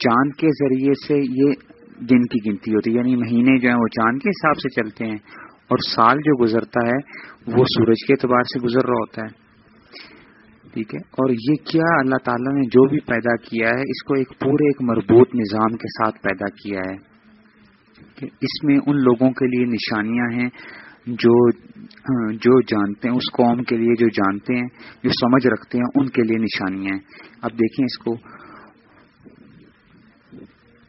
چاند کے ذریعے سے یہ دن کی گنتی ہوتی ہے یعنی مہینے جو ہیں وہ چاند کے حساب سے چلتے ہیں اور سال جو گزرتا ہے وہ سورج کے اعتبار سے گزر رہا ہوتا ہے۔ ٹھیک ہے؟ اور یہ کیا اللہ تعالیٰ نے جو بھی پیدا کیا ہے، اس کو ایک پورے ایک مربوط نظام کے ساتھ پیدا کیا ہے۔ اس میں ان لوگوں کے لیے نشانیاں ہیں جو جو جانتے ہیں، اس قوم کے لیے جو جانتے ہیں، جو سمجھ رکھتے ہیں، ان کے لیے نشانیاں ہیں۔ اب دیکھیں اس کو۔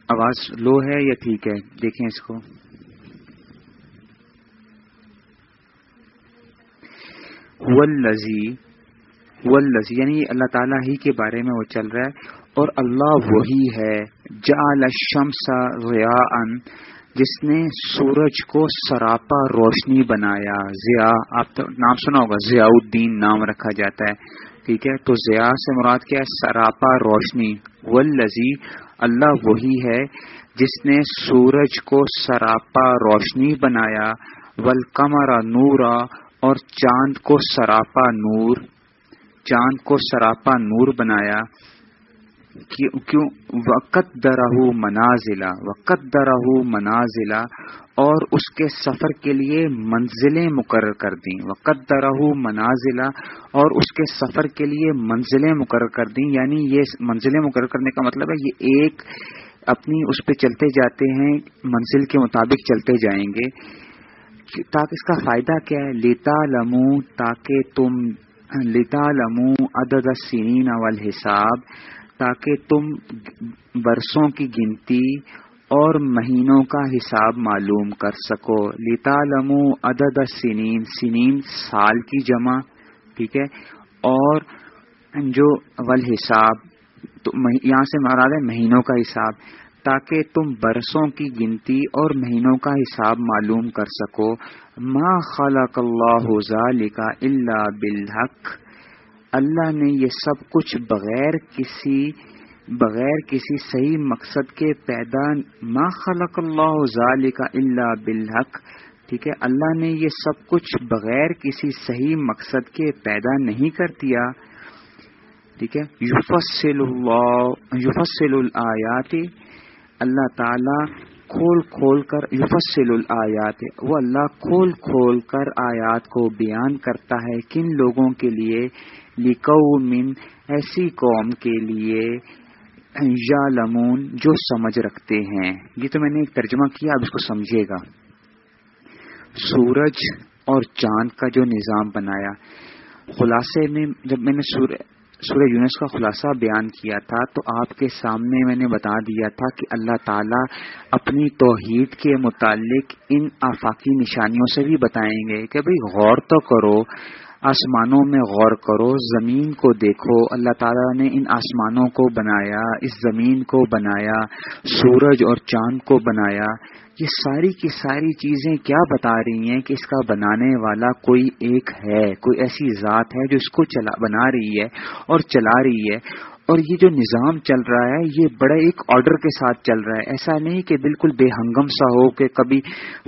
آواز لو ہے یا ٹھیک ہے؟ دیکھیں اس کو۔ ولزی ولزی یعنی اللہ تعالیٰ ہی کے بارے میں وہ چل رہا ہے، اور اللہ وہی ہے۔ جعل الشمس ضیاء، جس نے سورج کو سراپا روشنی بنایا۔ ضیاء، آپ تو نام سنا ہوگا ضیاء الدین نام رکھا جاتا ہے۔ ٹھیک ہے؟ تو ضیاء سے مراد کیا ہے؟ سراپا روشنی۔ ولزی اللہ وہی ہے جس نے سورج کو سراپا روشنی بنایا ولکمرا نورا اور چاند کو سراپا نور، چاند کو سراپا نور بنایا۔ کیوں وقت درہ منازلہ، وقت درہ منازلہ اور اس کے سفر کے لیے منزلیں مقرر کر دیں۔ وقت درہ منازلہ اور اس کے سفر کے لیے منزلیں مقرر کر دیں۔ یعنی یہ منزلیں مقرر کرنے کا مطلب ہے، یہ ایک اپنی اس پہ چلتے جاتے ہیں، منزل کے مطابق چلتے جائیں گے۔ تاکہ اس کا فائدہ کیا ہے؟ لیتا لمو، تاکہ تم، لیتا لمو عدد سنین اول حساب تاکہ تم برسوں کی گنتی اور مہینوں کا حساب معلوم کر سکو۔ لیتا لمو عدد سنین سنین سال کی جمع، ٹھیک ہے؟ اور جو ول حساب یہاں سے مراد ہے مہینوں کا حساب۔ تاکہ تم برسوں کی گنتی اور مہینوں کا حساب معلوم کر سکو۔ ما خلق اللہ ذالک الا بالحق۔ اللہ نے یہ سب کچھ بغیر کسی بغیر کسی صحیح مقصد کے پیدا ما خلق اللہ ذالک الا بالحق، ٹھیک ہے، اللہ نے یہ سب کچھ بغیر کسی صحیح مقصد کے پیدا نہیں کر دیا، ٹھیک ہے یوفصل اللہ الآیات، اللہ تعالی کھول کھول کر یفصل الآیات، وہ اللہ کھول کھول کر آیات کو بیان کرتا ہے کن لوگوں کے لیے؟ لکھو من ایسی قوم کے لیے یا لمون جو سمجھ رکھتے ہیں۔ یہ تو میں نے ایک ترجمہ کیا، اب اس کو سمجھیے گا۔ سورج اور چاند کا جو نظام بنایا، خلاصے میں جب میں نے سورہ یونس کا خلاصہ بیان کیا تھا، تو آپ کے سامنے میں نے بتا دیا تھا کہ اللہ تعالیٰ اپنی توحید کے متعلق ان آفاقی نشانیوں سے بھی بتائیں گے کہ بھئی غور تو کرو آسمانوں میں غور کرو، زمین کو دیکھو۔ اللہ تعالیٰ نے ان آسمانوں کو بنایا، اس زمین کو بنایا، سورج اور چاند کو بنایا۔ یہ ساری کی ساری چیزیں کیا بتا رہی ہیں کہ اس کا بنانے والا کوئی ایک ہے، کوئی ایسی ذات ہے جو اس کو چلا، بنا رہی ہے اور چلا رہی ہے۔ اور یہ جو نظام چل رہا ہے، یہ بڑے ایک آرڈر کے ساتھ چل رہا ہے۔ ایسا نہیں کہ بالکل بے ہنگم سا ہو کہ کبھی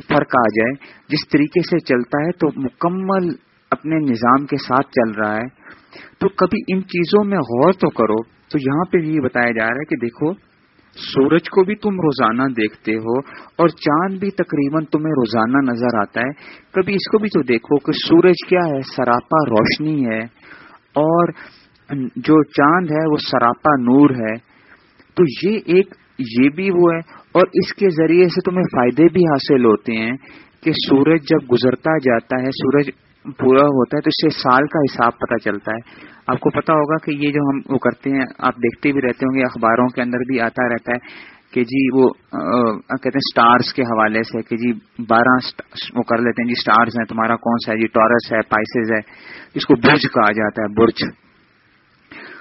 فرق آ جائے۔ جس طریقے سے چلتا ہے تو مکمل اپنے نظام کے ساتھ چل رہا ہے، تو کبھی ان چیزوں میں غور تو کرو۔ تو یہاں پہ یہ بتایا جا رہا ہے کہ دیکھو، سورج کو بھی تم روزانہ دیکھتے ہو اور چاند بھی تقریباً تمہیں روزانہ نظر آتا ہے۔ کبھی اس کو بھی تو دیکھو کہ سورج کیا ہے، سراپا روشنی ہے اور جو چاند ہے وہ سراپا نور ہے۔ تو یہ ایک، یہ بھی وہ ہے اور اس کے ذریعے سے تمہیں فائدے بھی حاصل ہوتے ہیں کہ سورج جب گزرتا جاتا ہے، سورج پورا ہوتا ہے تو اس سے سال کا حساب پتہ چلتا ہے۔ آپ کو پتا ہوگا کہ یہ جو ہم وہ کرتے ہیں، آپ دیکھتے بھی رہتے ہوں گے، اخباروں کے اندر بھی آتا رہتا ہے کہ جی وہ کہتے ہیں سٹارز کے حوالے سے کہ جی بارہ وہ کر لیتے ہیں جی سٹارز ہیں، تمہارا کون سا ہے؟ جی ٹورس ہے، پائسز ہے، اس کو برج کہا جاتا ہے، برج۔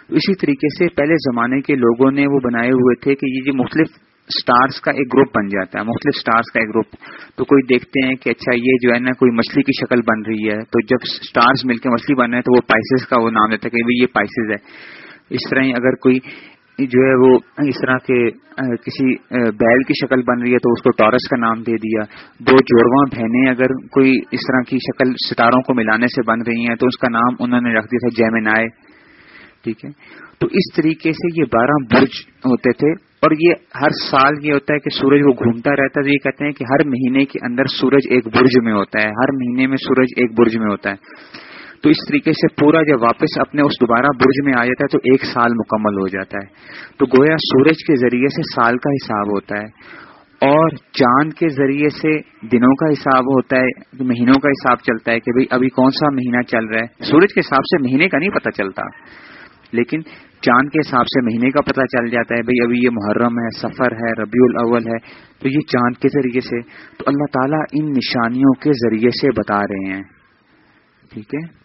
اسی طریقے سے پہلے زمانے کے لوگوں نے وہ بنائے ہوئے تھے کہ یہ جی مختلف سٹارز کا ایک گروپ بن جاتا ہے، مختلف سٹارز کا ایک گروپ تو کوئی دیکھتے ہیں کہ اچھا یہ جو ہے نا، کوئی مچھلی کی شکل بن رہی ہے۔ تو جب سٹارز مل کے مچھلی بن رہے ہیں، تو وہ پائسز کا وہ نام دیتا ہے کہ یہ پائسز ہے۔ اس طرح ہی اگر کوئی جو ہے وہ اس طرح کے کسی بیل کی شکل بن رہی ہے، تو اس کو ٹورس کا نام دے دیا۔ دو جوڑواں بہنیں اگر کوئی اس طرح کی شکل ستاروں کو ملانے سے بن رہی ہیں، تو اس کا نام انہوں نے رکھ دیا تھا جیمنائے ٹھیک ہے؟ تو اس طریقے سے یہ بارہ برج ہوتے تھے۔ اور یہ ہر سال یہ ہوتا ہے کہ سورج وہ گھومتا رہتا ہے، تو یہ کہتے ہیں کہ ہر مہینے کے اندر سورج ایک برج میں ہوتا ہے۔ ہر مہینے میں سورج ایک برج میں ہوتا ہے۔ تو اس طریقے سے پورا جب واپس اپنے اس دوبارہ برج میں آ جاتا ہے، تو ایک سال مکمل ہو جاتا ہے۔ تو گویا سورج کے ذریعے سے سال کا حساب ہوتا ہے اور چاند کے ذریعے سے دنوں کا حساب ہوتا ہے، مہینوں کا حساب چلتا ہے کہ بھئی ابھی کون سا مہینہ چل رہا ہے۔ سورج کے حساب سے مہینے کا نہیں پتہ چلتا۔ لیکن چاند کے حساب سے مہینے کا پتہ چل جاتا ہے، بھئی ابھی یہ محرم ہے، سفر ہے، ربیع الاول ہے، تو یہ چاند کے ذریعے سے، تو اللہ تعالیٰ ان نشانیوں کے ذریعے سے بتا رہے ہیں۔ ٹھیک ہے؟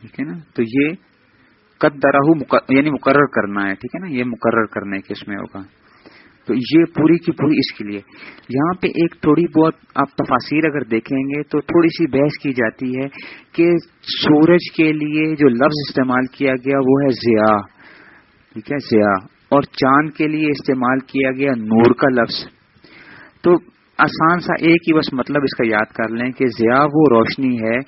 ٹھیک ہے نا؟ تو یہ قد درہ یعنی مقرر کرنا ہے، ٹھیک ہے نا؟ یہ مقرر کرنے کے اس میں ہوگا۔ تو یہ پوری کی پوری اس کے لیے۔ یہاں پہ ایک تھوڑی بہت آپ تفاصیر اگر دیکھیں گے تو تھوڑی سی بحث کی جاتی ہے کہ سورج کے لیے جو لفظ استعمال کیا گیا وہ ہے ضیاء۔ ٹھیک ہے؟ ضیاء۔ اور چاند کے لیے استعمال کیا گیا نور کا لفظ۔ تو آسان سا ایک ہی بس مطلب اس کا یاد کر لیں کہ ضیاء وہ روشنی ہے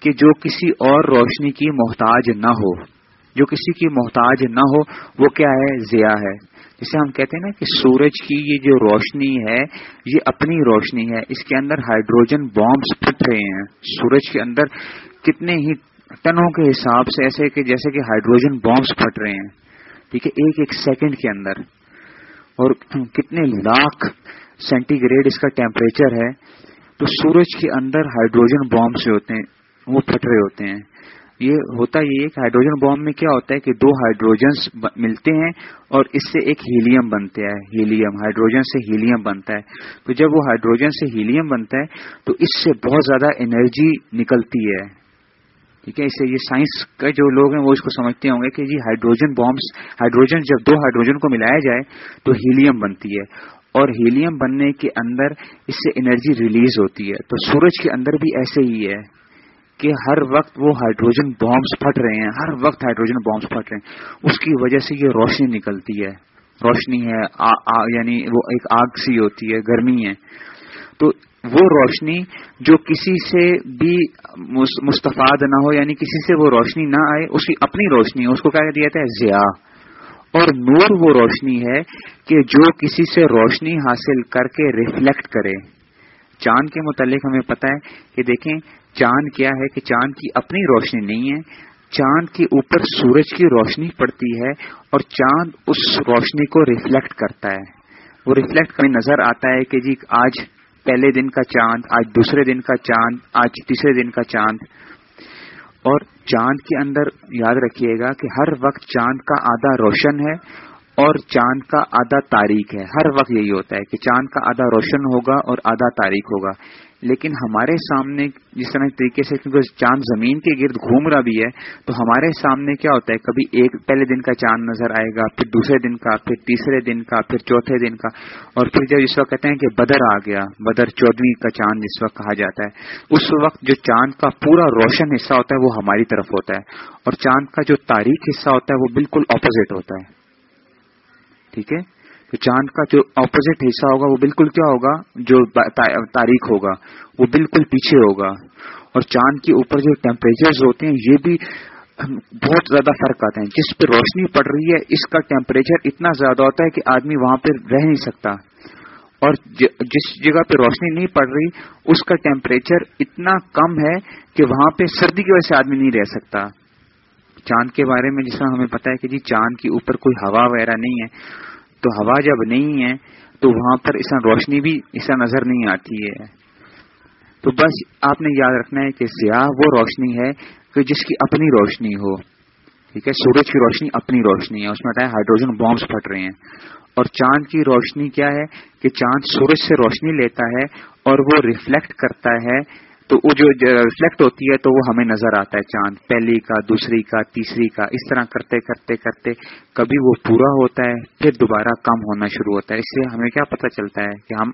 کہ جو کسی اور روشنی کی محتاج نہ ہو۔ جو کسی کی محتاج نہ ہو، وہ کیا ہے؟ ضیاء ہے۔ جسے ہم کہتے ہیں نا کہ سورج کی یہ جو روشنی ہے، یہ اپنی روشنی ہے۔ اس کے اندر ہائیڈروجن بامبس پھٹ رہے ہیں۔ سورج کے اندر کتنے ہی ٹنوں کے حساب سے ایسے کہ جیسے کہ ہائیڈروجن بامبس پھٹ رہے ہیں۔ ٹھیک ہے، ایک ایک سیکنڈ کے اندر۔ اور کتنے لاکھ سینٹی گریڈ اس کا ٹیمپریچر ہے۔ تو سورج کے اندر ہائیڈروجن بامبس جو ہوتے ہیں، وہ پھٹ رہے ہوتے ہیں۔ یہ ہوتا یہ ہے کہ ہائیڈروجن بام میں کیا ہوتا ہے کہ دو ہائیڈروجنس ملتے ہیں اور اس سے ایک ہیلیم بنتا ہے ہیلیم ہائیڈروجن سے ہیلیم بنتا ہے۔ تو جب وہ ہائیڈروجن سے ہیلیم بنتا ہے تو اس سے بہت زیادہ انرجی نکلتی ہے۔ ٹھیک ہے، اس سے یہ سائنس کے جو لوگ ہیں وہ اس کو سمجھتے ہوں گے کہ جی ہائیڈروجن بامس ہائیڈروجن جب دو ہائیڈروجن کو ملایا جائے تو ہیلیم بنتی ہے۔ اور ہیلیم بننے کے اندر اس سے انرجی ریلیز ہوتی ہے۔ تو سورج کے اندر بھی ایسے ہی ہے۔ کہ ہر وقت وہ ہائیڈروجن بامس پھٹ رہے ہیں، ہر وقت ہائیڈروجن بامس پھٹ رہے ہیں۔ اس کی وجہ سے یہ روشنی نکلتی ہے۔ روشنی ہے، آ آ یعنی وہ ایک آگ سی ہوتی ہے، گرمی ہے۔ تو وہ روشنی جو کسی سے بھی مستفاد نہ ہو یعنی کسی سے وہ روشنی نہ آئے، اس کی اپنی روشنی اس کو کیا دیا جاتا ہے ضیاء اور نور وہ روشنی ہے کہ جو کسی سے روشنی حاصل کر کے ریفلیکٹ کرے۔ چاند کے متعلق ہمیں پتا ہے کہ دیکھیں چاند کیا ہے کہ چاند کی اپنی روشنی نہیں ہے، چاند کے اوپر سورج کی روشنی پڑتی ہے اور چاند اس روشنی کو ریفلیکٹ کرتا ہے۔ وہ ریفلیکٹ کرنے نظر آتا ہے کہ جی آج پہلے دن کا چاند، آج دوسرے دن کا چاند، آج تیسرے دن کا چاند۔ اور چاند کے اندر یاد رکھیے گا کہ ہر وقت چاند کا آدھا روشن ہے اور چاند کا آدھا تاریخ ہے۔ ہر وقت یہی ہوتا ہے کہ چاند کا آدھا روشن ہوگا اور آدھا تاریخ ہوگا۔ لیکن ہمارے سامنے جس طرح طریقے سے کیونکہ چاند زمین کے گرد گھوم رہا بھی ہے، تو ہمارے سامنے کیا ہوتا ہے؟ کبھی ایک پہلے دن کا چاند نظر آئے گا، پھر دوسرے دن کا، پھر تیسرے دن کا، پھر چوتھے دن کا، اور پھر جب اس وقت کہتے ہیں کہ بدر آ گیا، بدر چودویں کا چاند جس وقت کہا جاتا ہے۔ اس وقت جو چاند کا پورا روشن حصہ ہوتا ہے، وہ ہماری طرف ہوتا ہے، اور چاند کا جو تاریخ حصہ ہوتا ہے، وہ بالکل اپوزٹ ہوتا ہے۔ ٹھیک ہے؟ تو چاند کا جو اپوزٹ حصہ ہوگا وہ بالکل کیا ہوگا؟ جو تاریخ ہوگا، وہ بالکل پیچھے ہوگا۔ اور چاند کے اوپر جو ٹیمپریچر ہوتے ہیں، یہ بھی بہت زیادہ فرق آتے ہیں۔ جس پہ روشنی پڑ رہی ہے، اس کا ٹیمپریچر اتنا زیادہ ہوتا ہے کہ آدمی وہاں پہ رہ نہیں سکتا۔ اور جس جگہ پہ روشنی نہیں پڑ رہی، اس کا ٹیمپریچر اتنا کم ہے کہ وہاں پہ سردی کی وجہ سے آدمی نہیں رہ سکتا۔ چاند کے بارے میں جس طرح ہمیں پتا ہے کہ جی چاند کے اوپر کوئی ہوا وغیرہ نہیں ہے تو ہوا جب نہیں ہے، تو وہاں پر اس روشنی بھی، اس نظر نہیں آتی ہے۔ تو بس آپ نے یاد رکھنا ہے کہ سیاہ وہ روشنی ہے کہ جس کی اپنی روشنی ہو۔ ٹھیک ہے؟ سورج کی روشنی اپنی روشنی ہے۔ اس میں بتایا ہائیڈروجن بامس پھٹ رہے ہیں۔ اور چاند کی روشنی کیا ہے کہ چاند سورج سے روشنی لیتا ہے اور وہ ریفلیکٹ کرتا ہے تو وہ جو ریفلیکٹ ہوتی ہے تو وہ ہمیں نظر آتا ہے چاند، پہلی کا، دوسری کا، تیسری کا، اس طرح کرتے کرتے کرتے کبھی وہ پورا ہوتا ہے، پھر دوبارہ کم ہونا شروع ہوتا ہے۔ اس سے ہمیں کیا پتہ چلتا ہے کہ ہم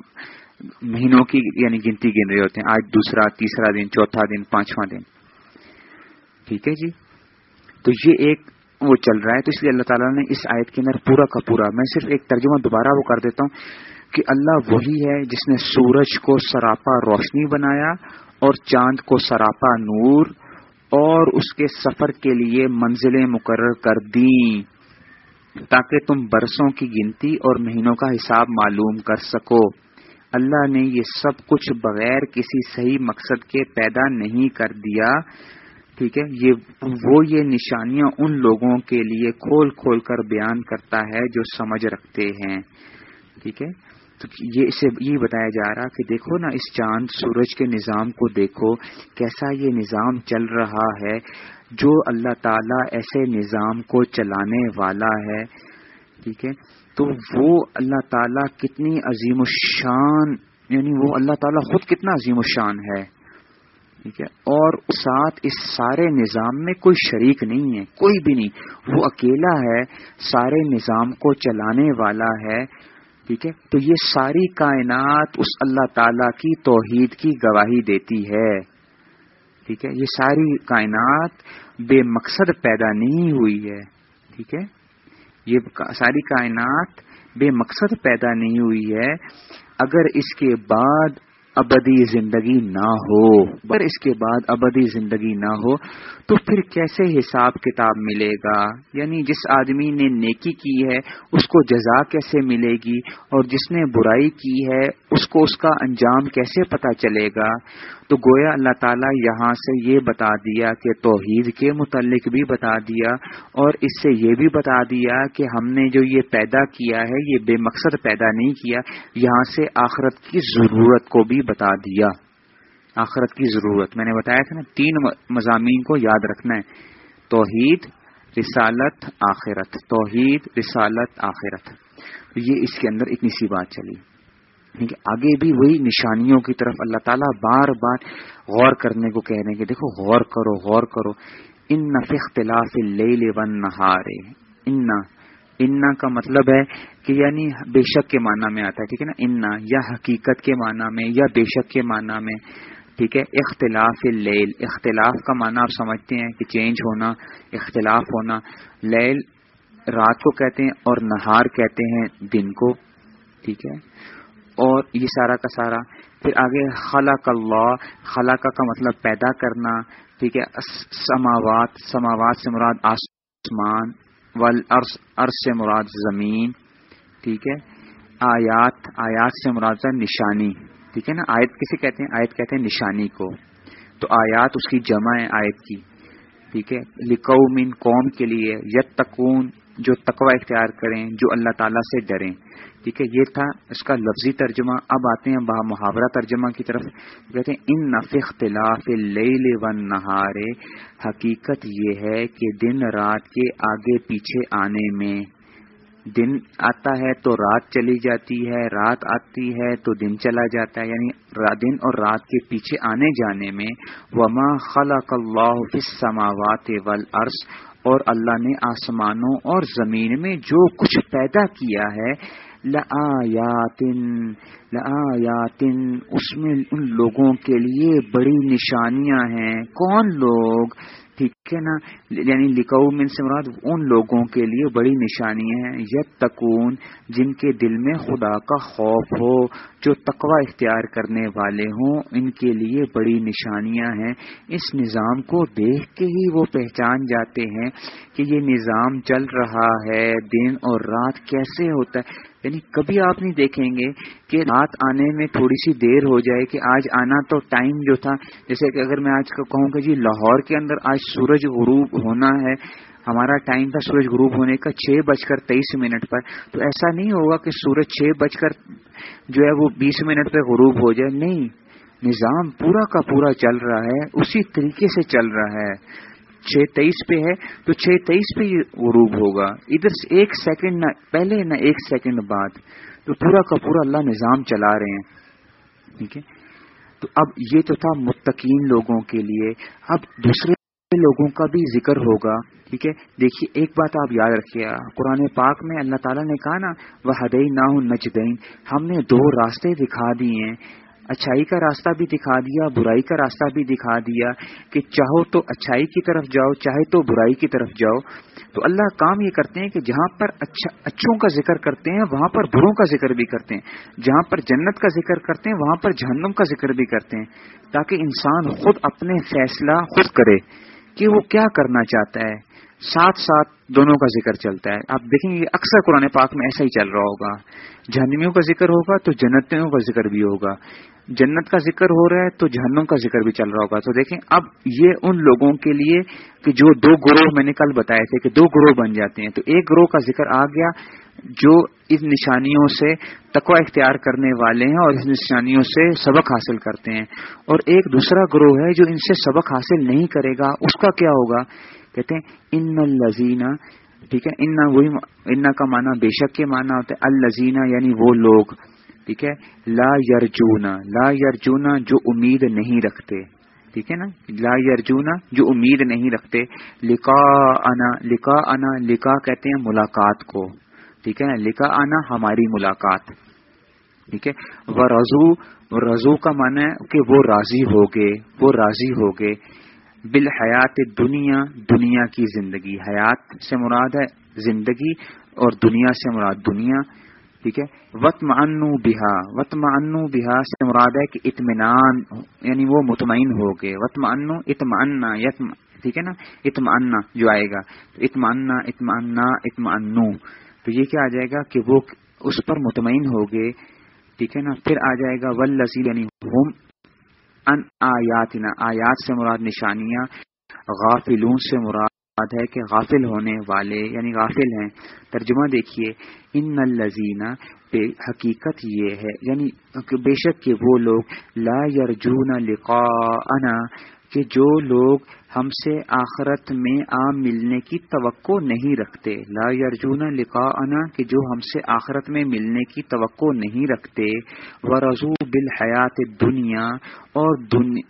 مہینوں کی یعنی گنتی گن رہے ہوتے ہیں۔ آج دوسرا، تیسرا دن، چوتھا دن، پانچواں دن۔ ٹھیک ہے جی؟ تو یہ ایک وہ چل رہا ہے۔ تو اس لیے اللہ تعالیٰ نے اس آیت کے اندر پورا کا پورا، میں صرف ایک ترجمہ دوبارہ وہ کر دیتا ہوں کہ اللہ وہی ہے جس نے سورج کو سراپا روشنی بنایا اور چاند کو سراپا نور اور اس کے سفر کے لیے منزلیں مقرر کر دیں تاکہ تم برسوں کی گنتی اور مہینوں کا حساب معلوم کر سکو۔ اللہ نے یہ سب کچھ بغیر کسی صحیح مقصد کے پیدا نہیں کر دیا۔ ٹھیک ہے، یہ وہ یہ نشانیاں ان لوگوں کے لیے کھول کھول کر بیان کرتا ہے جو سمجھ رکھتے ہیں۔ ٹھیک ہے تو یہ اسے یہ بتایا جا رہا کہ دیکھو نا اس چاند سورج کے نظام کو دیکھو کیسا یہ نظام چل رہا ہے، جو اللہ تعالیٰ ایسے نظام کو چلانے والا ہے، ٹھیک ہے؟ تو وہ اللہ تعالیٰ کتنی عظیم الشان یعنی وہ اللہ تعالیٰ خود کتنا عظیم الشان ہے، ٹھیک ہے؟ اور ساتھ اس سارے نظام میں کوئی شریک نہیں ہے، کوئی بھی نہیں۔ وہ اکیلا ہے، سارے نظام کو چلانے والا ہے۔ ٹھیک ہے؟ تو یہ ساری کائنات اس اللہ تعالی کی توحید کی گواہی دیتی ہے۔ ٹھیک ہے؟ یہ ساری کائنات بے مقصد پیدا نہیں ہوئی ہے۔ ٹھیک ہے؟ یہ ساری کائنات بے مقصد پیدا نہیں ہوئی ہے۔ اگر اس کے بعد ابدی زندگی نہ ہو۔ پر اس کے بعد ابدی زندگی نہ ہو تو پھر کیسے حساب کتاب ملے گا؟ یعنی جس آدمی نے نیکی کی ہے، اس کو جزا کیسے ملے گی؟ اور جس نے برائی کی ہے، اس کو اس کا انجام کیسے پتا چلے گا؟ تو گویا اللہ تعالیٰ یہاں سے یہ بتا دیا کہ توحید کے متعلق بھی بتا دیا، اور اس سے یہ بھی بتا دیا کہ ہم نے جو یہ پیدا کیا ہے، یہ بے مقصد پیدا نہیں کیا، یہاں سے آخرت کی ضرورت کو بھی بتا دیا۔ آخرت کی ضرورت۔ میں نے بتایا تھا نا، تین مضامین کو یاد رکھنا ہے۔ توحید، رسالت، آخرت۔ توحید، رسالت، آخرت۔ یہ اس کے اندر اتنی سی بات چلی۔ آگے بھی وہی نشانیوں کی طرف اللہ تعالیٰ بار بار غور کرنے کو کہہ رہے ہیں کہ دیکھو، غور کرو غور کرو۔ ان نف اختلاف لے لے ون نہارے انا انا کا مطلب ہے کہ یعنی بے شک کے معنی میں آتا ہے، ٹھیک ہے نا؟ انا یا حقیقت کے معنی میں یا بے شک کے معنی میں، ٹھیک ہے؟ اختلاف لیل اختلاف کا معنی آپ سمجھتے ہیں کہ چینج ہونا، اختلاف ہونا۔ لیل رات کو کہتے ہیں اور نہار کہتے ہیں دن کو، ٹھیک ہے؟ اور یہ سارا کا سارا۔ پھر آگے خلق اللہ، خلق کا مطلب پیدا کرنا، ٹھیک ہے؟ سماوات سماوات سے مراد آسمان۔ عرض سے مراد زمین، ٹھیک ہے؟ آیات آیات سے مراد نشانی، ٹھیک ہے نا؟ آیت کسے کہتے ہیں؟ آیت کہتے ہیں نشانی کو۔ تو آیات اس کی جمع ہے آیت کی، ٹھیک ہے؟ لکو من قوم کے لیے یت تکون جو تقوی اختیار کریں، جو اللہ تعالیٰ سے ڈریں۔ ٹھیک ہے، یہ تھا اس کا لفظی ترجمہ۔ اب آتے ہیں بہا محاورہ ترجمہ کی طرف۔ کہتے ہیں، ان نف اختلاف لے ون نہارے حقیقت یہ ہے کہ دن رات کے آگے پیچھے آنے میں دن آتا ہے تو رات چلی جاتی ہے، رات آتی ہے تو دن چلا جاتا ہے۔ یعنی دن اور رات کے پیچھے آنے جانے میں، وما خلق اللہ فی السماوات والارض اور اللہ نے آسمانوں اور زمین میں جو کچھ پیدا کیا ہے، لآیاتن لآیاتن، اس میں ان لوگوں کے لیے بڑی نشانیاں ہیں۔ کون لوگ؟ ٹھیک ہے نا؟ یعنی لکھو من سے مراد ان لوگوں کے لیے بڑی نشانی ہے یت تکون جن کے دل میں خدا کا خوف ہو، جو تقوی اختیار کرنے والے ہوں۔ ان کے لیے بڑی نشانیاں ہیں۔ اس نظام کو دیکھ کے ہی وہ پہچان جاتے ہیں کہ یہ نظام چل رہا ہے، دن اور رات کیسے ہوتا ہے۔ یعنی کبھی آپ نہیں دیکھیں گے کہ رات آنے میں تھوڑی سی دیر ہو جائے کہ آج آنا تو ٹائم جو تھا، جیسے کہ اگر میں آج کہوں کہ جی لاہور کے اندر آج سورج غروب ہونا ہے، ہمارا ٹائم تھا سورج غروب ہونے کا چھ بج کر تیئیس منٹ پر، تو ایسا نہیں ہوگا کہ سورج چھ بج کر جو ہے وہ بیس منٹ پہ غروب ہو جائے، نہیں، نظام پورا کا پورا چل رہا ہے، اسی طریقے سے چل رہا ہے۔ چھ تیئیس پہ ہے، تو چھ تیئیس پہ غروب ہوگا۔ ادھر سے ایک سیکنڈ نہ، پہلے نہ ایک سیکنڈ بعد۔ تو پورا کا پورا اللہ نظام چلا رہے ہیں۔ ٹھیک ہے؟ تو اب یہ تو تھا متقین لوگوں کے لیے۔ اب دوسرے لوگوں کا بھی ذکر ہوگا۔ ٹھیک ہے؟ دیکھیے، ایک بات آپ یاد رکھیے، قرآن پاک میں اللہ تعالیٰ نے کہا نا وہ ہدئی نہ نجدین ہم نے دو راستے دکھا دیے ہیں۔ اچھائی کا راستہ بھی دکھا دیا، برائی کا راستہ بھی دکھا دیا کہ چاہو تو اچھائی کی طرف جاؤ، چاہے تو برائی کی طرف جاؤ۔ تو اللہ کام یہ کرتے ہیں کہ جہاں پر اچھا اچھوں کا ذکر کرتے ہیں، وہاں پر بروں کا ذکر بھی کرتے ہیں۔ جہاں پر جنت کا ذکر کرتے ہیں، وہاں پر جہنم کا ذکر بھی کرتے ہیں۔ تاکہ انسان خود اپنے فیصلہ خود کرے کہ وہ کیا کرنا چاہتا ہے۔ ساتھ ساتھ دونوں کا ذکر چلتا ہے۔ آپ دیکھیں گے، اکثر قرآن پاک میں ایسا ہی چل رہا ہوگا۔ جہنمیوں کا ذکر ہوگا تو جنتوں کا ذکر بھی ہوگا۔ جنت کا ذکر ہو رہا ہے تو جہنم کا ذکر بھی چل رہا ہوگا۔ تو دیکھیں، اب یہ ان لوگوں کے لیے کہ جو دو گروہ میں نے کل بتائے تھے کہ دو گروہ بن جاتے ہیں۔ تو ایک گروہ کا ذکر آ گیا جو ان نشانیوں سے تقوی اختیار کرنے والے ہیں اور اس نشانیوں سے سبق حاصل کرتے ہیں۔ اور ایک دوسرا گروہ ہے جو ان سے سبق حاصل نہیں کرے گا۔ اس کا کیا ہوگا؟ کہتے ہیں ان الزینہ ٹھیک ہے ان وہی ان کا معنی بے شک کے معنی ہوتا ہے الزینہ یعنی وہ لوگ ٹھیک ہے، لا یرجونا لا یرجونا جو امید نہیں رکھتے، ٹھیک ہے نا، لا یرجونا جو امید نہیں رکھتے لکھا انا لکھا انا لکھا کہتے ہیں ملاقات کو، ٹھیک ہے نا لکھا آنا ہماری ملاقات، ٹھیک ہے وہ رضو رضو کا معنی ہے کہ وہ راضی ہو گئے وہ راضی ہو گئے بالحیات دنیا دنیا کی زندگی۔ حیات سے مراد ہے زندگی اور دنیا سے مراد دنیا، ٹھیک ہے؟ وط انو بہا وط انو بہا سے مراد ہے کہ اطمینان یعنی وہ مطمئن ہو گئے۔ وطم انو اطمانا یتم ٹھیک ہے نا؟ اطمانا جو آئے گا۔ اتمانا اطمانا اطمانو تو یہ کیا آ جائے گا کہ وہ اس پر مطمئن ہو گئے، ٹھیک ہے نا؟ پھر آ جائے گا ول یعنی ہوم ان آیات آیات سے مراد نشانیاں، غافلون سے مراد ہے کہ غافل ہونے والے یعنی غافل ہیں۔ ترجمہ دیکھیے، ان الزینہ پہ حقیقت یہ ہے یعنی بے شک کہ وہ لوگ لا یرجون لقاءنا، کہ جو لوگ ہم سے آخرت میں عام ملنے کی توقع نہیں رکھتے۔ لا یارجون لکھا کہ جو ہم سے آخرت میں ملنے کی توقع نہیں رکھتے۔ وہ رضو بالحیات دنیا اور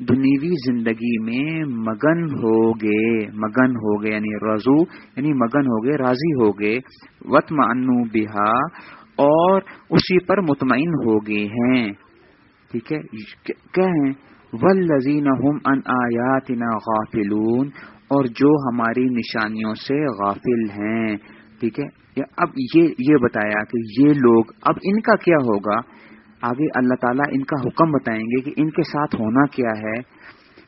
دنیوی زندگی میں مگن ہو گئے مگن ہو گئے یعنی رضو یعنی مگن ہو گئے راضی ہو گئے وط انو بہا اور اسی پر مطمئن ہو گئے ہیں۔ ٹھیک ہے؟ کیا ہیں؟ ولزین ہم ان آیاتنا غافلون اور جو ہماری نشانیوں سے غافل ہیں۔ ٹھیک ہے؟ اب یہ یہ بتایا کہ یہ لوگ، اب ان کا کیا ہوگا؟ آگے اللہ تعالیٰ ان کا حکم بتائیں گے کہ ان کے ساتھ ہونا کیا ہے۔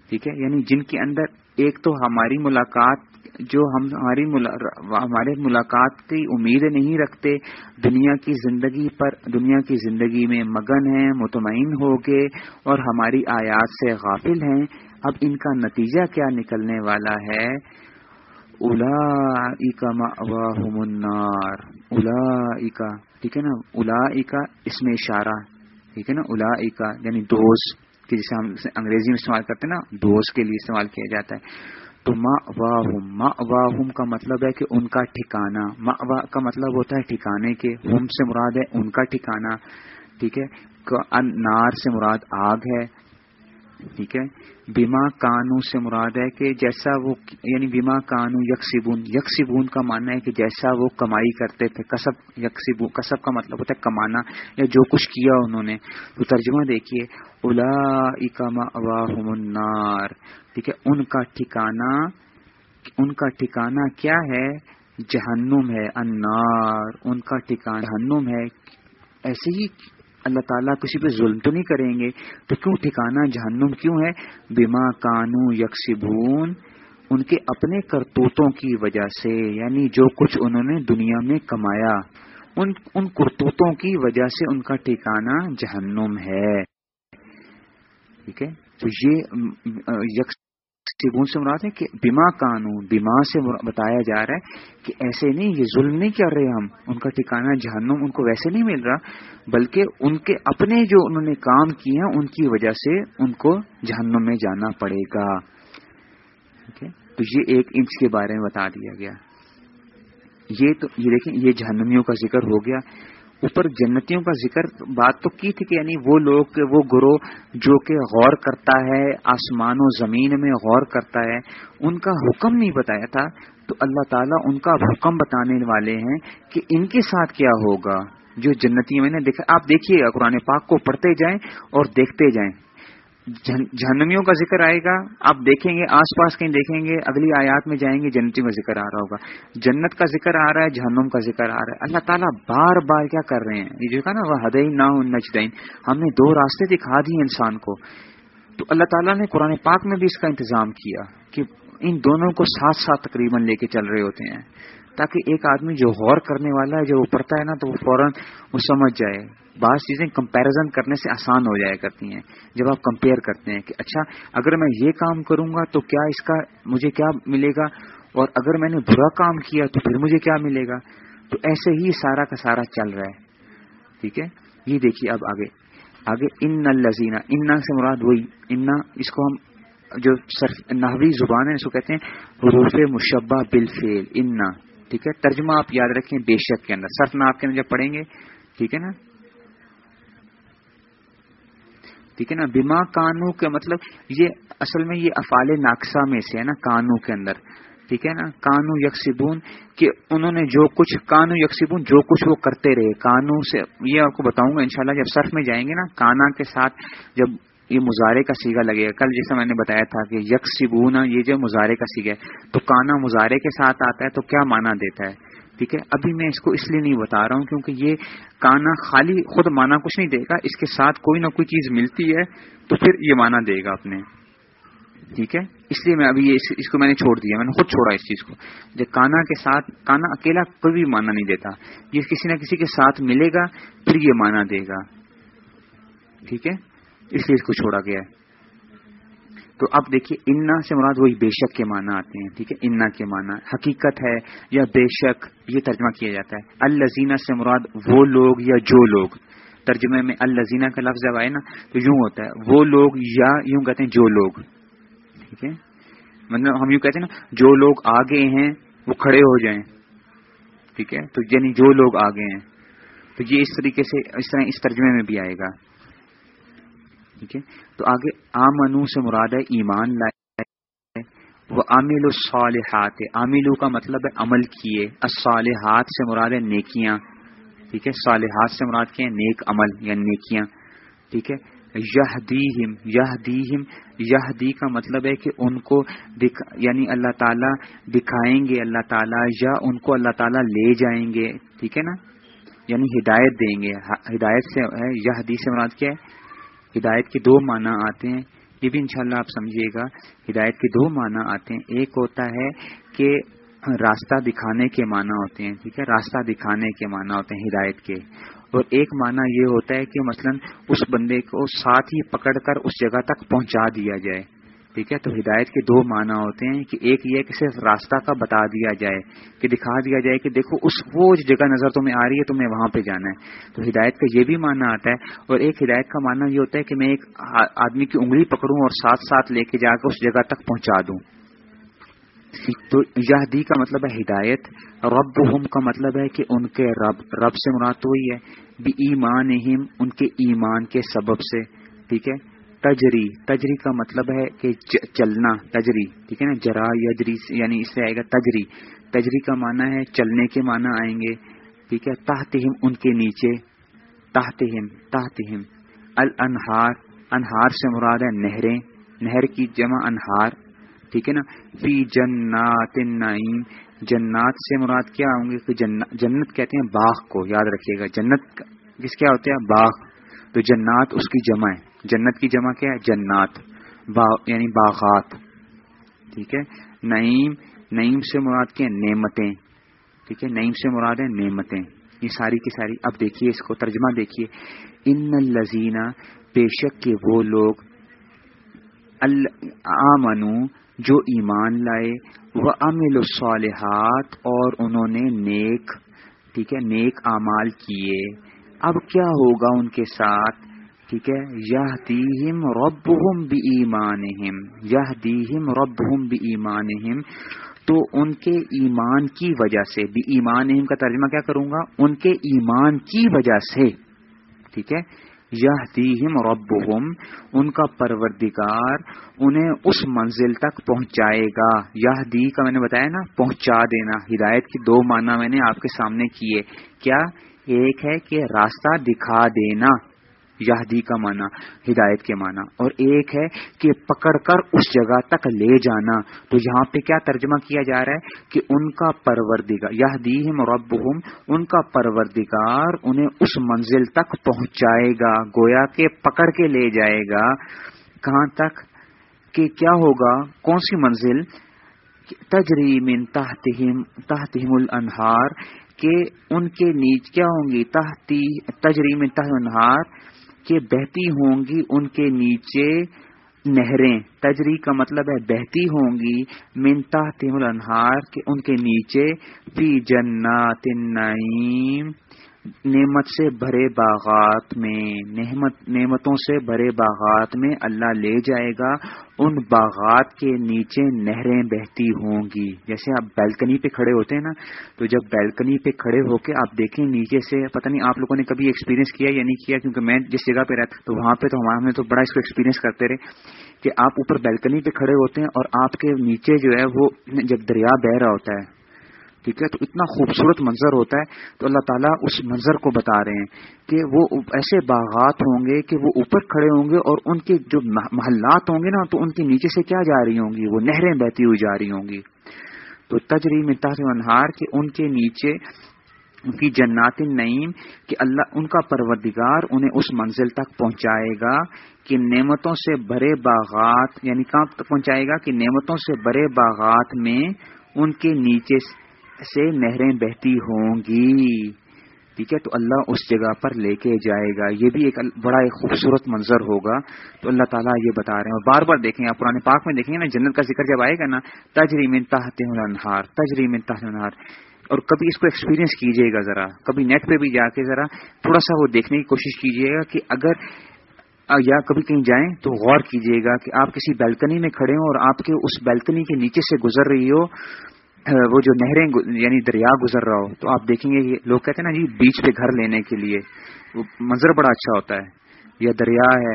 ٹھیک ہے؟ یعنی جن کے اندر ایک تو ہماری ملاقات جو ہم ہماری ہمارے ملاقات کی امید نہیں رکھتے، دنیا کی زندگی پر، دنیا کی زندگی میں مگن ہیں، مطمئن ہو گئے اور ہماری آیات سے غافل ہیں۔ اب ان کا نتیجہ کیا نکلنے والا ہے؟ الا منار الا ٹھیک ہے نا؟ الا اس میں اشارہ، ٹھیک ہے نا؟ الا یعنی دوست جسے ہم انگریزی میں استعمال کرتے ہیں نا، دوست کے لیے استعمال کیا جاتا ہے۔ تو ما واہم ما واہم کا مطلب ہے کہ ان کا ٹھکانا ما وا کا مطلب ہوتا ہے ٹھکانے کے. ہم سے مراد ہے ان کا ٹھکانا ٹھیک ہے؟ نار سے مراد آگ ہے. ٹھیک ہے؟ بیما کانو سے مراد ہے کہ جیسا وہ یعنی بیما کانو یکسیبون یکسیبون کا ماننا ہے کہ جیسا وہ کمائی کرتے تھے، کسب یکسیبو کسب کا مطلب ہوتا ہے کمانا یا جو کچھ کیا انہوں نے۔ تو ترجمہ دیکھیے الا اکما النار۔ ٹھیک ہے، ان کا ٹھکانا ان کا ٹھکانا کیا ہے؟ جہنم ہے انار ان کا ٹھکانا جہنم ہے۔ ایسے ہی اللہ تعالیٰ کسی پہ ظلم تو نہیں کریں گے، تو کیوں ٹھکانا جہنم کیوں ہے؟ بیما کانو یکسبون، ان کے اپنے کرتوتوں کی وجہ سے یعنی جو کچھ انہوں نے دنیا میں کمایا، ان ان کرتوتوں کی وجہ سے ان کا ٹھکانا جہنم ہے۔ ٹھیک ہے؟ تو یہ یکس سیگون سے مراد ہے کہ بیما قانون بیما سے بتایا جا رہا ہے کہ ایسے نہیں، یہ ظلم نہیں کر رہے ہم۔ ان کا ٹھکانا جہنم ان کو ویسے نہیں مل رہا، بلکہ ان کے اپنے جو انہوں نے کام کیے ہیں، ان کی وجہ سے ان کو جہنم میں جانا پڑے گا۔ تو یہ ایک انچ کے بارے میں بتا دیا گیا۔ یہ تو یہ دیکھیں، یہ جہنمیوں کا ذکر ہو گیا۔ اوپر جنتیوں کا ذکر بات تو کی تھی کہ یعنی وہ لوگ، وہ گروہ جو کہ غور کرتا ہے، آسمان و زمین میں غور کرتا ہے، ان کا حکم نہیں بتایا تھا۔ تو اللہ تعالیٰ ان کا حکم بتانے والے ہیں کہ ان کے ساتھ کیا ہوگا۔ جو جنتیوں میں نے دیکھا، آپ دیکھیے، قرآن پاک کو پڑھتے جائیں اور دیکھتے جائیں۔ جہنمیوں کا ذکر آئے گا۔ آپ دیکھیں گے، آس پاس کہیں دیکھیں گے، اگلی آیات میں جائیں گے جنتیوں کا ذکر آ رہا ہوگا۔ جنت کا ذکر آ رہا ہے، جہنم کا ذکر آ رہا ہے۔ اللہ تعالیٰ بار بار کیا کر رہے ہیں؟ یہ جو کہا نا وہ ہدئی نہ نجدین ہم نے دو راستے دکھا دیے انسان کو۔ تو اللہ تعالیٰ نے قرآن پاک میں بھی اس کا انتظام کیا کہ ان دونوں کو ساتھ ساتھ تقریباً لے کے چل رہے ہوتے ہیں، تاکہ ایک آدمی جو غور کرنے والا ہے جب وہ پڑھتا ہے نا، تو وہ فوراً وہ سمجھ جائے۔ بعض چیزیں کمپیرزن کرنے سے آسان ہو جایا کرتی ہیں، جب آپ کمپیئر کرتے ہیں کہ اچھا اگر میں یہ کام کروں گا تو کیا اس کا مجھے کیا ملے گا؟ اور اگر میں نے برا کام کیا تو پھر مجھے کیا ملے گا؟ تو ایسے ہی سارا کا سارا چل رہا ہے۔ ٹھیک ہے؟ یہ دیکھیے اب آگے۔ آگے ان لذینہ انا سے مراد وہی انا اس کو ہم جو نحوی زبان ہے، اس کو کہتے ہیں حروف مشبہ بل فیل انا ٹھیک ہے؟ ترجمہ آپ یاد رکھیں بے شک کے اندر، صرف نہ آپ کے اندر جب پڑھیں گے، ٹھیک ہے نا؟ ٹھیک ہے نا؟ بیما کانو کے مطلب یہ اصل میں یہ افعال ناقصہ میں سے ہے نا، کانو کے اندر۔ ٹھیک ہے نا؟ کانو یکسبون کہ انہوں نے جو کچھ، کانو یکسبون جو کچھ وہ کرتے رہے۔ کانو سے، یہ آپ کو بتاؤں گا انشاءاللہ، جب صرف میں جائیں گے نا، کانا کے ساتھ جب یہ مظاہرے کا سیگا لگے گا۔ کل جیسے میں نے بتایا تھا کہ یکسبون یہ جو مظاہرے کا سیگا ہے، تو کانا مظاہرے کے ساتھ آتا ہے تو کیا مانا دیتا ہے؟ ٹھیک ہے؟ ابھی میں اس کو اس لیے نہیں بتا رہا ہوں کیونکہ یہ کانا خالی خود مانا کچھ نہیں دے گا، اس کے ساتھ کوئی نہ کوئی چیز ملتی ہے تو پھر یہ مانا دے گا اپنے۔ ٹھیک ہے؟ اس لیے میں ابھی یہ اس کو میں نے چھوڑ دیا، میں نے خود چھوڑا اس چیز کو۔ جب کانا کے ساتھ کانا اکیلا کوئی بھی مانا نہیں دیتا۔ یہ کسی نہ کسی کے ساتھ ملے گا، پھر یہ مانا دے گا۔ ٹھیک ہے؟ اس لیے اس کو چھوڑا گیا ہے۔ تو اب دیکھیے انا سے مراد وہی بے شک کے معنی آتے ہیں، ٹھیک ہے؟ انا کے معنی، حقیقت ہے یا بے شک، یہ ترجمہ کیا جاتا ہے۔ الزینہ سے مراد وہ لوگ یا جو لوگ۔ ترجمے میں الزینہ کا لفظ جب آئے نا، تو یوں ہوتا ہے، وہ لوگ یا یوں کہتے ہیں جو لوگ۔ ٹھیک ہے؟ مطلب ہم یوں کہتے ہیں نا، جو لوگ آگے ہیں، وہ کھڑے ہو جائیں۔ ٹھیک ہے؟ تو یعنی جو لوگ آگے ہیں۔ تو یہ اس طریقے سے، اس طرح اس ترجمے میں بھی آئے گا۔ ٹھیک ہے تو آگے آمنو سے مراد ہے ایمان لائے وہ عامل الصالحات۔ عاملو کا مطلب ہے عمل کیے۔ الصالحات سے مراد ہے نیکیاں۔ ٹھیک ہے؟ صالحات سے مراد کیا ہے؟ نیک عمل یا نیکیاں۔ ٹھیک ہے؟ یہ دیم یہ دیم یہ دی کا مطلب ہے کہ ان کو یعنی اللہ تعالیٰ دکھائیں گے، اللہ تعالیٰ یا ان کو اللہ تعالیٰ لے جائیں گے۔ ٹھیک ہے نا؟ یعنی ہدایت دیں گے۔ ہدایت سے ہے یہ دی سے مراد کیا ہے؟ ہدایت کے دو معنی آتے ہیں، یہ بھی انشاءاللہ آپ سمجھیے گا۔ ہدایت کے دو معنی آتے ہیں۔ ایک ہوتا ہے کہ راستہ دکھانے کے معنی ہوتے ہیں، ٹھیک ہے؟ راستہ دکھانے کے معنی ہوتے ہیں ہدایت کے۔ اور ایک معنی یہ ہوتا ہے کہ مثلا اس بندے کو ساتھ ہی پکڑ کر اس جگہ تک پہنچا دیا جائے۔ ٹھیک ہے؟ تو ہدایت کے دو معنی ہوتے ہیں کہ ایک یہ کہ صرف راستہ کا بتا دیا جائے، کہ دکھا دیا جائے کہ دیکھو اس وہ جگہ نظر تمہیں آ رہی ہے، تمہیں وہاں پہ جانا ہے۔ تو ہدایت کا یہ بھی معنی آتا ہے اور ایک ہدایت کا معنی یہ ہوتا ہے کہ میں ایک آدمی کی انگلی پکڑوں اور ساتھ ساتھ لے کے جا کے اس جگہ تک پہنچا دوں۔ تو یہ دی کا مطلب ہے ہدایت رب ہم کا مطلب ہے کہ ان کے رب رب سے مراد ہوئی ہے بھی ایمان ان کے ایمان کے سبب سے۔ ٹھیک ہے؟ تجری تجری کا مطلب ہے کہ چلنا، تجری، ٹھیک ہے نا؟ جرا، یجری یعنی اس سے آئے گا تجری۔ تجری کا معنی ہے چلنے کے معنی آئیں گے، ٹھیک ہے؟ تحت ہم ان کے نیچے تحت ہم تحت ہم الانہار، انہار سے مراد ہے نہریں، نہر کی جمع انہار، ٹھیک ہے نا؟ فی جنات النعیم۔ جنات سے مراد کیا ہوں گے؟ جنت کہتے ہیں باغ کو، یاد رکھیے گا۔ جنت کس کیا ہوتے ہیں؟ باغ۔ تو جنات اس کی جمع ہے جنت کی جمع کیا ہے؟ جنات، با یعنی باغات، ٹھیک ہے؟ نعیم نعیم سے مراد کیا نعمتیں، ٹھیک ہے؟ نعیم سے مراد ہے نعمتیں۔ یہ ساری کی ساری، اب دیکھیے اس کو ترجمہ دیکھیے۔ ان الزینہ بے شک کے وہ لوگ آمنو، جو ایمان لائے وہ امل الصالحات، اور انہوں نے نیک، ٹھیک ہے؟ نیک اعمال کیے۔ اب کیا ہوگا ان کے ساتھ؟ ٹھیک ہے؟ یہ دیم رب ہم بھی ایمان یہ دیم رب ہم بھی ایمان تو ان کے ایمان کی وجہ سے بھی ایمان کا ترجمہ کیا کروں گا؟ ان کے ایمان کی وجہ سے، ٹھیک ہے؟ یہ دیم رب ان کا پروردگار انہیں اس منزل تک پہنچائے گا۔ یہ دی کا میں نے بتایا نا، پہنچا دینا۔ ہدایت کی دو معنی میں نے آپ کے سامنے کیے۔ کیا؟ ایک ہے کہ راستہ دکھا دینا۔ یہدی کا معنی، ہدایت کے معنی۔ اور ایک ہے کہ پکڑ کر اس جگہ تک لے جانا۔ تو یہاں پہ کیا ترجمہ کیا جا رہا ہے؟ کہ ان کا پروردگار یہ دیم رب ان کا پروردگار انہیں اس منزل تک پہنچائے گا، گویا کے پکڑ کے لے جائے گا۔ کہاں تک؟ کہ کیا ہوگا؟ کون سی منزل؟ تجری من تحتہم تحتہم الانہار، کہ ان کے نیچ کیا ہوں گی؟ تحتی، تجری من تحت انہار کہ بہتی ہوں گی ان کے نیچے نہریں۔ تجری کا مطلب ہے بہتی ہوں گی منتا تحتہم الانہار، کہ ان کے نیچے، فی جنات النعیم۔ نعمت سے بھرے باغات میں، نعمت، نعمتوں سے بھرے باغات میں اللہ لے جائے گا، ان باغات کے نیچے نہریں بہتی ہوں گی۔ جیسے آپ بیلکنی پہ کھڑے ہوتے ہیں نا، تو جب بیلکنی پہ کھڑے ہو کے آپ دیکھیں نیچے سے، پتہ نہیں آپ لوگوں نے کبھی ایکسپیرینس کیا یا نہیں کیا، کیونکہ میں جس جگہ پہ رہتا، تو وہاں پہ تو ہمارے تو بڑا اس کو ایکسپیرینس کرتے رہے کہ آپ اوپر بیلکنی پہ کھڑے ہوتے ہیں اور آپ کے نیچے جو ہے وہ جب دریا بہ رہا ہوتا ہے ٹھیک ہے؟ تو اتنا خوبصورت منظر ہوتا ہے تو اللہ تعالیٰ اس منظر کو بتا رہے ہیں کہ وہ ایسے باغات ہوں گے کہ وہ اوپر کھڑے ہوں گے اور ان کے جو محلات ہوں گے نا تو ان کے نیچے سے کیا جا رہی ہوں گی؟ وہ نہریں بہتی ہوئی جا رہی ہوں گی۔ تو تجری میں انہار کہ ان کے نیچے ان کی جنات نعیم کہ اللہ ان کا پروردگار انہیں اس منزل تک پہنچائے گا کہ نعمتوں سے بڑے باغات یعنی کہاں تک پہنچائے گا؟ کہ نعمتوں سے بڑے باغات میں ان کے نیچے سے نہریں بہتی ہوں گی۔ ٹھیک ہے، تو اللہ اس جگہ پر لے کے جائے گا۔ یہ بھی ایک بڑا ایک خوبصورت منظر ہوگا۔ تو اللہ تعالیٰ یہ بتا رہے ہیں۔ اور بار بار دیکھیں آپ پرانے پاک میں دیکھیں گے نا، جنت کا ذکر جب آئے گا نا تجریم تحت انہار تجریم تحت انہار اور کبھی اس کو ایکسپیرینس کیجیے گا ذرا۔ کبھی نیٹ پہ بھی جا کے ذرا تھوڑا سا وہ دیکھنے کی کوشش کیجیے گا کہ اگر یا کبھی کہیں جائیں تو غور کیجیے گا کہ آپ کسی بیلکنی میں کھڑے ہوں اور آپ کے اس بیلکنی کے نیچے سے گزر رہی ہو۔ وہ جو نہریں یعنی دریا گزر رہا ہو، تو آپ دیکھیں گے لوگ کہتے ہیں نا جی بیچ پہ گھر لینے کے لیے، وہ منظر بڑا اچھا ہوتا ہے۔ یا دریا ہے،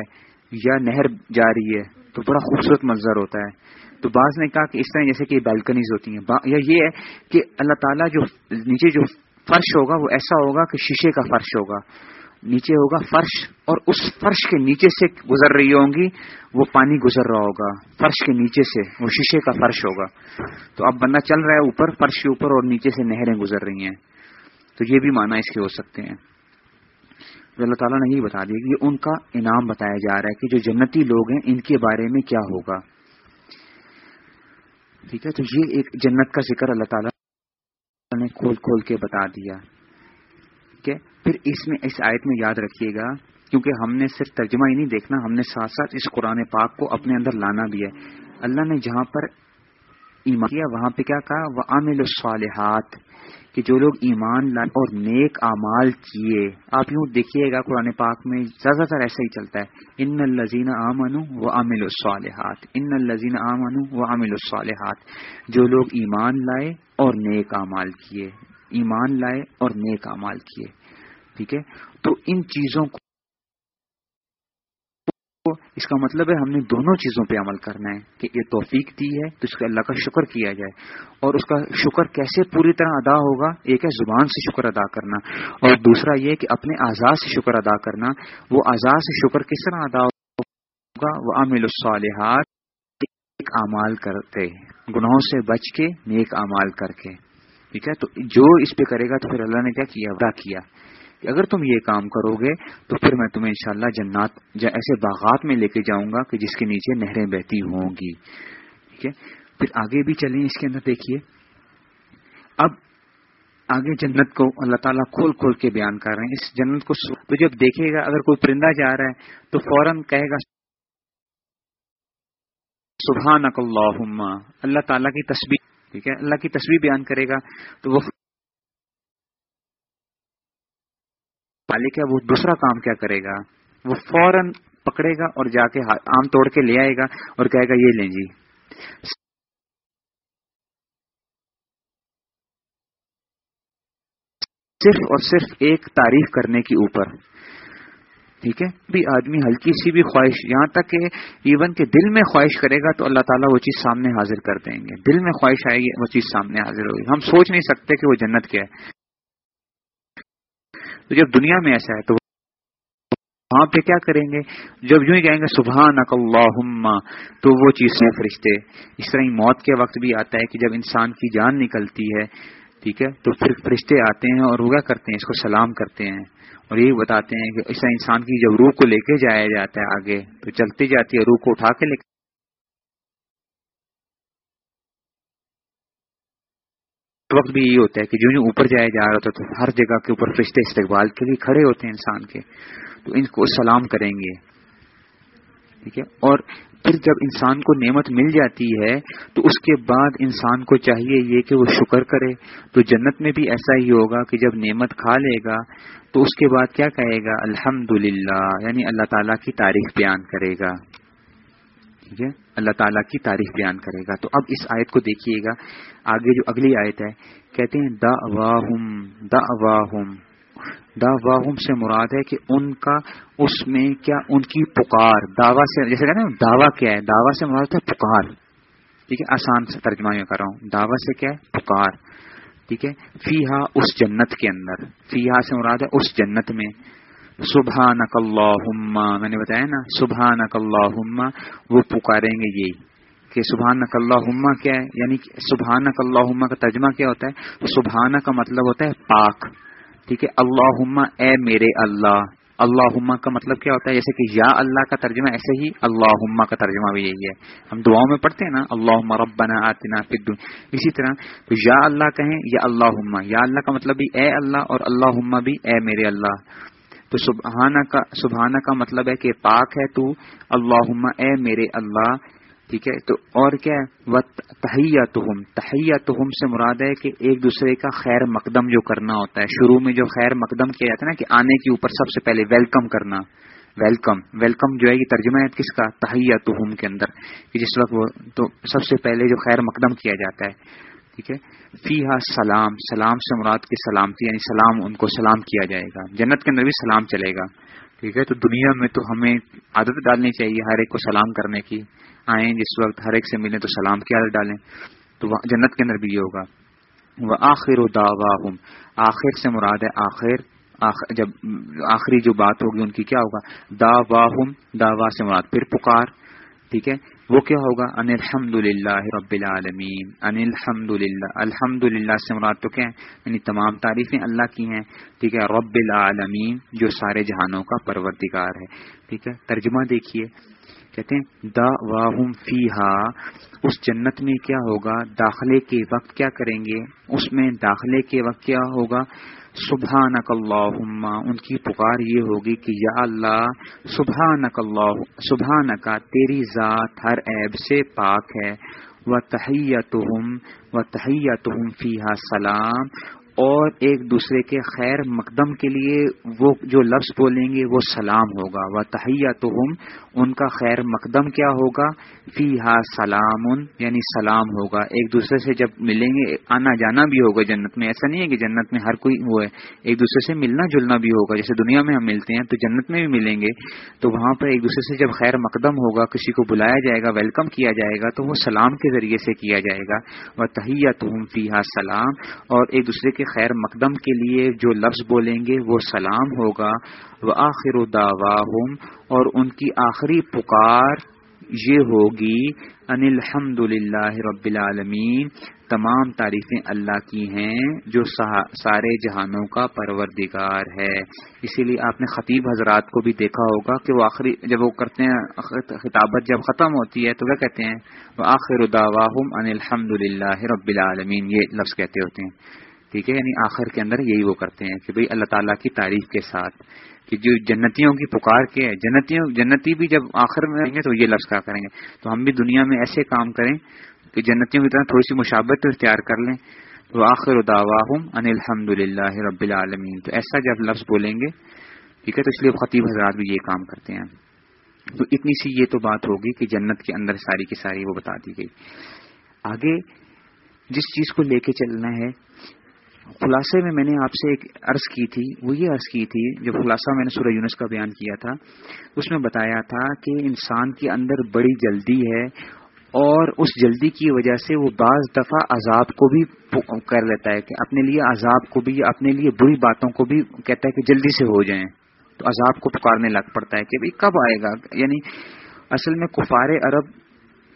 یا نہر جا رہی ہے، تو بڑا خوبصورت منظر ہوتا ہے۔ تو بعض نے کہا کہ اس طرح جیسے کہ بالکنیز ہوتی ہیں۔ یا یہ ہے کہ اللہ تعالیٰ جو نیچے جو فرش ہوگا، وہ ایسا ہوگا کہ شیشے کا فرش ہوگا۔ نیچے ہوگا فرش اور اس فرش کے نیچے سے گزر رہی ہوں گی، وہ پانی گزر رہا ہوگا۔ فرش کے نیچے سے، وہ شیشے کا فرش ہوگا۔ تو اب بندہ چل رہا ہے اوپر، فرش کے اوپر اور نیچے سے نہریں گزر رہی ہیں۔ تو یہ بھی مانا اس کے ہو سکتے ہیں۔ اللہ تعالیٰ نے یہ بتا دیا کہ ان کا انعام بتایا جا رہا ہے کہ جو جنتی لوگ ہیں، ان کے بارے میں کیا ہوگا۔ ٹھیک ہے؟ تو یہ ایک جنت کا ذکر اللہ تعالیٰ نے کھول کھول کے بتا دیا۔ ٹھیک ہے پھر اس میں اس آیت میں یاد رکھیے گا، کیونکہ ہم نے صرف ترجمہ ہی نہیں دیکھنا، ہم نے ساتھ ساتھ اس قرآن پاک کو اپنے اندر لانا بھی ہے۔ اللہ نے جہاں پر ایمان کیا، وہاں پہ کیا کہا؟ وہ عامل الصالحات۔ کہ جو لوگ ایمان لائے اور نیک اعمال کیے، آپ یوں دیکھیے گا قرآن پاک میں زیادہ تر ایسا ہی چلتا ہے۔ ان الزین عامن و عامل الصالحات۔ ان الزین عامن و عامل الصالحات۔ جو لوگ ایمان لائے اور نیک اعمال کیے۔ ایمان لائے اور نیک امال کیے۔ ٹھیک ہے؟ تو ان چیزوں کو اس کا مطلب ہے ہم نے دونوں چیزوں پہ عمل کرنا ہے کہ یہ توفیق دی ہے، تو اس کا اللہ کا شکر کیا جائے۔ اور اس کا شکر کیسے پوری طرح ادا ہوگا؟ ایک ہے زبان سے شکر ادا کرنا، اور دوسرا یہ کہ اپنے آزاد سے شکر ادا کرنا۔ وہ آزاد سے شکر کس طرح ادا ہوگا؟ وہ عامل الصالحات ایک اعمال کرتے، گناہوں سے بچ کے نیک اعمال کر کے۔ ٹھیک ہے؟ تو جو اس پہ کرے گا تو پھر اللہ نے کیا کیا؟ ادا کیا۔ کہ اگر تم یہ کام کرو گے تو پھر میں تمہیں انشاءاللہ جنات ایسے باغات میں لے کے جاؤں گا کہ جس کے نیچے نہریں بہتی ہوں گی۔ ٹھیک ہے؟ پھر آگے بھی چلیں اس کے اندر دیکھیے۔ اب آگے جنت کو اللہ تعالیٰ کھول کھول کے بیان کر رہے ہیں۔ اس جنت کو تو جب دیکھے گا، اگر کوئی پرندہ جا رہا ہے تو فوراً کہے گا، سبحانک اللہم۔ اللہ تعالیٰ کی تصویر ٹھیک ہے؟ اللہ کی تصویر بیان کرے گا۔ تو وہ مالک ہے، وہ دوسرا کام کیا کرے گا؟ وہ فوراً پکڑے گا اور جا کے آم توڑ کے لے آئے گا اور کہے گا، یہ لیں جی۔ صرف اور صرف ایک تعریف کرنے کے اوپر۔ ٹھیک ہے؟ بھی آدمی ہلکی سی بھی خواہش، یہاں تک کہ ایون کہ دل میں خواہش کرے گا تو اللہ تعالیٰ وہ چیز سامنے حاضر کر دیں گے۔ دل میں خواہش آئے گی، وہ چیز سامنے حاضر ہوگی۔ ہم سوچ نہیں سکتے کہ وہ جنت کیا ہے۔ تو جب دنیا میں ایسا ہے تو وہاں پہ کیا کریں گے؟ جب یوں ہی کہیں گے سبحان اللہ تو وہ چیز میں فرشتے۔ اس طرح ہی موت کے وقت بھی آتا ہے کہ جب انسان کی جان نکلتی ہے ٹھیک ہے؟ تو پھر فرشتے آتے ہیں اور وہ کیا کرتے ہیں، اس کو سلام کرتے ہیں اور یہی بتاتے ہیں کہ ایسا انسان کی جب روح کو لے کے جایا جاتا ہے آگے، تو چلتی جاتی ہے، روح کو اٹھا کے لے وقت بھی یہی ہوتا ہے کہ جو جو اوپر جایا جا رہا تھا تو ہر جگہ کے اوپر فرشتے استقبال کے لیے کھڑے ہوتے ہیں انسان کے، تو ان کو سلام کریں گے۔ ٹھیک ہے؟ اور پھر جب انسان کو نعمت مل جاتی ہے، تو اس کے بعد انسان کو چاہیے یہ کہ وہ شکر کرے۔ تو جنت میں بھی ایسا ہی ہوگا کہ جب نعمت کھا لے گا، تو اس کے بعد کیا کہے گا؟ الحمد یعنی اللہ تعالیٰ کی تاریخ بیان کرے گا۔ ٹھیک ہے؟ اللہ تعالیٰ کی تاریخ بیان کرے گا۔ تو اب اس آیت کو دیکھیے گا۔ آگے جو اگلی آیت ہے، کہتے ہیں دا واہم دا واہم دا واہم سے مراد ہے کہ ان کا اس میں کیا ان کی پکار، دعوی سے، جیسے کہتے ہیں، دعویٰ کیا ہے؟ دعوی سے مراد ہے پکار۔ ٹھیک ہے؟ آسان سے ترجمہ میں کر رہا ہوں۔ دعوی سے کیا ہے؟ پکار۔ ٹھیک ہے؟ فی اس جنت کے اندر۔ فی سے مراد ہے اس جنت میں۔ سبحانک اللہم، میں نے بتایا نا، سبحانک اللہم، وہ پکاریں گے یہی۔ کہ سبحانک اللہم کیا ہے؟ یعنی سبحانک اللہم کا ترجمہ کیا ہوتا ہے؟ سبحانہ کا مطلب ہوتا ہے پاک۔ ٹھیک ہے، اللہم اے میرے اللہ۔ اللہ کا مطلب کیا ہوتا ہے؟ جیسے کہ یا اللہ کا ترجمہ، ایسے ہی اللہ کا ترجمہ بھی یہی ہے۔ ہم دعاؤں میں پڑھتے ہیں نا اللہ ربنا آتنا فدو اسی طرح تو یا اللہ کہیں یا اللہ یا اللہ کا مطلب بھی اے اللہ اور اللہ بھی اے میرے اللہ۔ تو سبحانہ کا سبحانہ کا مطلب ہے کہ پاک ہے تو اللہ اے میرے اللہ۔ ٹھیک ہے؟ تو اور کیا ہے؟ تہیا تہم تہیا تہم سے مراد ہے کہ ایک دوسرے کا خیر مقدم جو کرنا ہوتا ہے، شروع میں جو خیر مقدم کیا جاتا ہے نا کہ آنے کے اوپر سب سے پہلے ویلکم کرنا۔ ویلکم ویلکم جو ہے یہ ترجمہ ہے کس کا؟ تہیا تہم کے اندر، کہ جس وقت وہ تو سب سے پہلے جو خیر مقدم کیا جاتا ہے۔ ٹھیک ہے؟ فی سلام سلام سے مراد کی سلامتی یعنی سلام ان کو سلام کیا جائے گا۔ جنت کے اندر بھی سلام چلے گا۔ ٹھیک ہے؟ تو دنیا میں تو ہمیں عادت ڈالنی چاہیے ہر ایک کو سلام کرنے کی۔ آئیں جس وقت ہر ایک سے ملیں تو سلام کی عادت ڈالیں۔ تو جنت کے اندر بھی یہ ہوگا۔ وہ آخر و داوا آخر سے مراد ہے آخر۔ جب آخری جو بات ہوگی ان کی کیا ہوگا؟ دا واہم داوا سے مراد پھر پکار۔ ٹھیک ہے؟ وہ کیا ہوگا؟ ان الحمد للہ رب العالمین۔ ان الحمد للہ الحمد للہ سے مراد تو کیا ہے؟ یعنی تمام تعریفیں اللہ کی ہیں۔ ٹھیک ہے؟ رب العالمین جو سارے جہانوں کا پروردگار ہے۔ ٹھیک ہے؟ ترجمہ دیکھیے۔ کہتے ہیں دا واہم فی اس جنت میں کیا ہوگا؟ داخلے کے وقت کیا کریں گے؟ اس میں داخلے کے وقت کیا ہوگا؟ سبحانک اللہم۔ ان کی پکار یہ ہوگی کہ یا اللہ، سبحانک اللہ سبحانک، تیری ذات ہر عیب سے پاک ہے۔ وہ تحیتہم و تحیتہم فیہا سلام۔ اور ایک دوسرے کے خیر مقدم کے لیے وہ جو لفظ بولیں گے وہ سلام ہوگا۔ وہ تہیا تو ان کا خیر مقدم کیا ہوگا؟ فی ہا سلام یعنی سلام ہوگا۔ ایک دوسرے سے جب ملیں گے، آنا جانا بھی ہوگا جنت میں۔ ایسا نہیں ہے کہ جنت میں ہر کوئی وہ ہے۔ ایک دوسرے سے ملنا جلنا بھی ہوگا۔ جیسے دنیا میں ہم ملتے ہیں تو جنت میں بھی ملیں گے۔ تو وہاں پر ایک دوسرے سے جب خیر مقدم ہوگا، کسی کو بلایا جائے گا، ویلکم کیا جائے گا، تو وہ سلام کے ذریعے سے کیا جائے گا۔ وہ تہیا تو فی ہا سلام، اور ایک دوسرے کے خیر مقدم کے لیے جو لفظ بولیں گے وہ سلام ہوگا وہ آخر داواہم اور ان کی آخری پکار یہ ہوگی، ان الحمد للہ رب العالمین، تمام تعریفیں اللہ کی ہیں جو سارے جہانوں کا پروردگار ہے۔ اسی لیے آپ نے خطیب حضرات کو بھی دیکھا ہوگا کہ وہ آخری، جب وہ کرتے ہیں، خطابت جب ختم ہوتی ہے تو کیا کہتے ہیں وہ آخر داواہم ان الحمد للہ رب العالمین، یہ لفظ کہتے ہوتے ہیں۔ ٹھیک ہے؟ یعنی آخر کے اندر یہی وہ کرتے ہیں کہ بھئی اللہ تعالیٰ کی تعریف کے ساتھ کہ جو جنتیوں کی پکار کے ہے جنتیوں، جنتی بھی جب آخر میں رہیں گے تو یہ لفظ کیا کریں گے؟ تو ہم بھی دنیا میں ایسے کام کریں کہ جنتیوں کی طرح تھوڑی سی مشابت اختیار کر لیں۔ تو آخر داواہم ان الحمد للہ رب العالمین۔ تو ایسا جب لفظ بولیں گے، ٹھیک ہے؟ تو اس لیے خطیب حضرات بھی یہ کام کرتے ہیں۔ تو اتنی سی یہ تو بات ہوگی کہ جنت کے اندر ساری کی ساری وہ بتا دی گئی۔ آگے جس چیز کو لے کے چلنا ہے خلاصے میں میں نے آپ سے ایک عرض کی تھی، وہ یہ عرض کی تھی جب خلاصہ میں نے سورہ یونس کا بیان کیا تھا، اس میں بتایا تھا کہ انسان کے اندر بڑی جلدی ہے اور اس جلدی کی وجہ سے وہ بعض دفعہ عذاب کو بھی کر لیتا ہے کہ اپنے لیے عذاب کو بھی، اپنے لیے بری باتوں کو بھی کہتا ہے کہ جلدی سے ہو جائیں۔ تو عذاب کو پکارنے لگ پڑتا ہے کہ بھائی کب آئے گا؟ یعنی اصل میں کفار عرب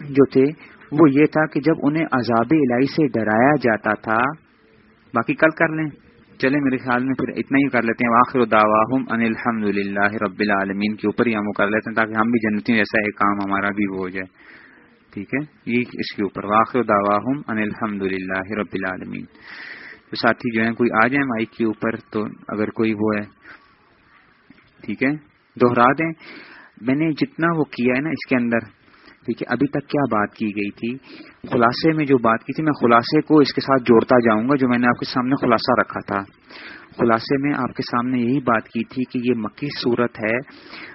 جو تھے، وہ یہ تھا کہ جب انہیں عذاب الہی سے ڈرایا جاتا تھا باقی کل کر لیں۔ چلے میرے خیال میں پھر اتنا ہی کر لیتے ہیں۔ آخر داواہم ان الحمد للہ رب العالمین کے اوپر ہی ہم وہ کر لیتے ہیں تاکہ ہم بھی جنتی جیسا ایک کام ہمارا بھی وہ ہو جائے۔ ٹھیک ہے؟ یہ اس کے اوپر۔ واقع داواہم ان الحمد للہ رب العالمین۔ تو ساتھی جو ہیں، کوئی آ جائیں مائک کے اوپر تو اگر کوئی وہ ہے۔ ٹھیک ہے؟ دوہرا دیں۔ میں نے جتنا وہ کیا ہے نا اس کے اندر ٹھیک ہے ابھی تک کیا بات کی گئی تھی؟ خلاصے میں جو بات کی تھی، میں خلاصے کو اس کے ساتھ جوڑتا جاؤں گا جو میں نے آپ کے سامنے خلاصہ رکھا تھا۔ خلاصے میں آپ کے سامنے یہی بات کی تھی کہ یہ مکی صورت ہے۔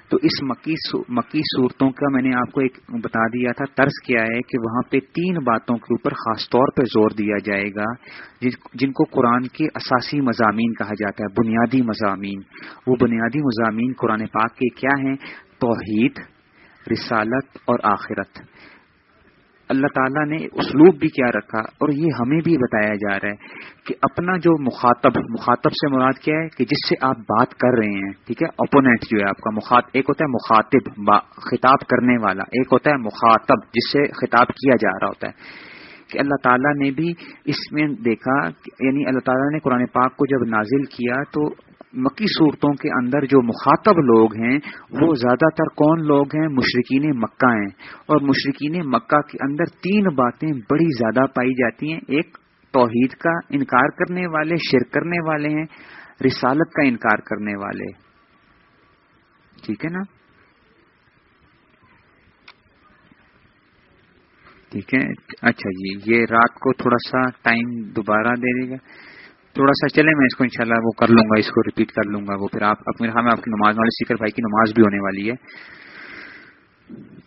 تو اس مکی مکی صورتوں کا میں نے آپ کو ایک بتا دیا تھا، طرز کیا ہے کہ وہاں پہ تین باتوں کے اوپر خاص طور پہ زور دیا جائے گا جن کو قرآن کے اساسی مضامین کہا جاتا ہے، بنیادی مضامین۔ وہ بنیادی مضامین قرآن پاک کے کیا ہیں؟ توحید رسالت اور آخرت۔ اللہ تعالیٰ نے اسلوب بھی کیا رکھا اور یہ ہمیں بھی بتایا جا رہا ہے کہ اپنا جو مخاطب مخاطب سے مراد کیا ہے کہ جس سے آپ بات کر رہے ہیں، ٹھیک ہے؟ اپوننٹ جو ہے آپ کا مخاطب ایک ہوتا ہے مخاطب خطاب کرنے والا، ایک ہوتا ہے مخاطب جس سے خطاب کیا جا رہا ہوتا ہے۔ کہ اللہ تعالیٰ نے بھی اس میں دیکھا یعنی اللہ تعالیٰ نے قرآن پاک کو جب نازل کیا تو مکی صورتوں کے اندر جو مخاطب لوگ ہیں، وہ زیادہ تر کون لوگ ہیں؟ مشرقین مکہ ہیں۔ اور مشرقین مکہ کے اندر تین باتیں بڑی زیادہ پائی جاتی ہیں۔ ایک، توحید کا انکار کرنے والے، شرک کرنے والے ہیں، رسالت کا انکار کرنے والے۔ ٹھیک ہے نا؟ ٹھیک ہے؟ اچھا جی یہ رات کو تھوڑا سا ٹائم دوبارہ دے دے گا تھوڑا سا چلے، میں اس کو انشاءاللہ وہ کر لوں گا، اس کو ریپیٹ کر لوں گا وہ، پھر آپ میرے خیال ہاں میں آپ کی نماز والے سیکر بھائی کی نماز بھی ہونے والی ہے۔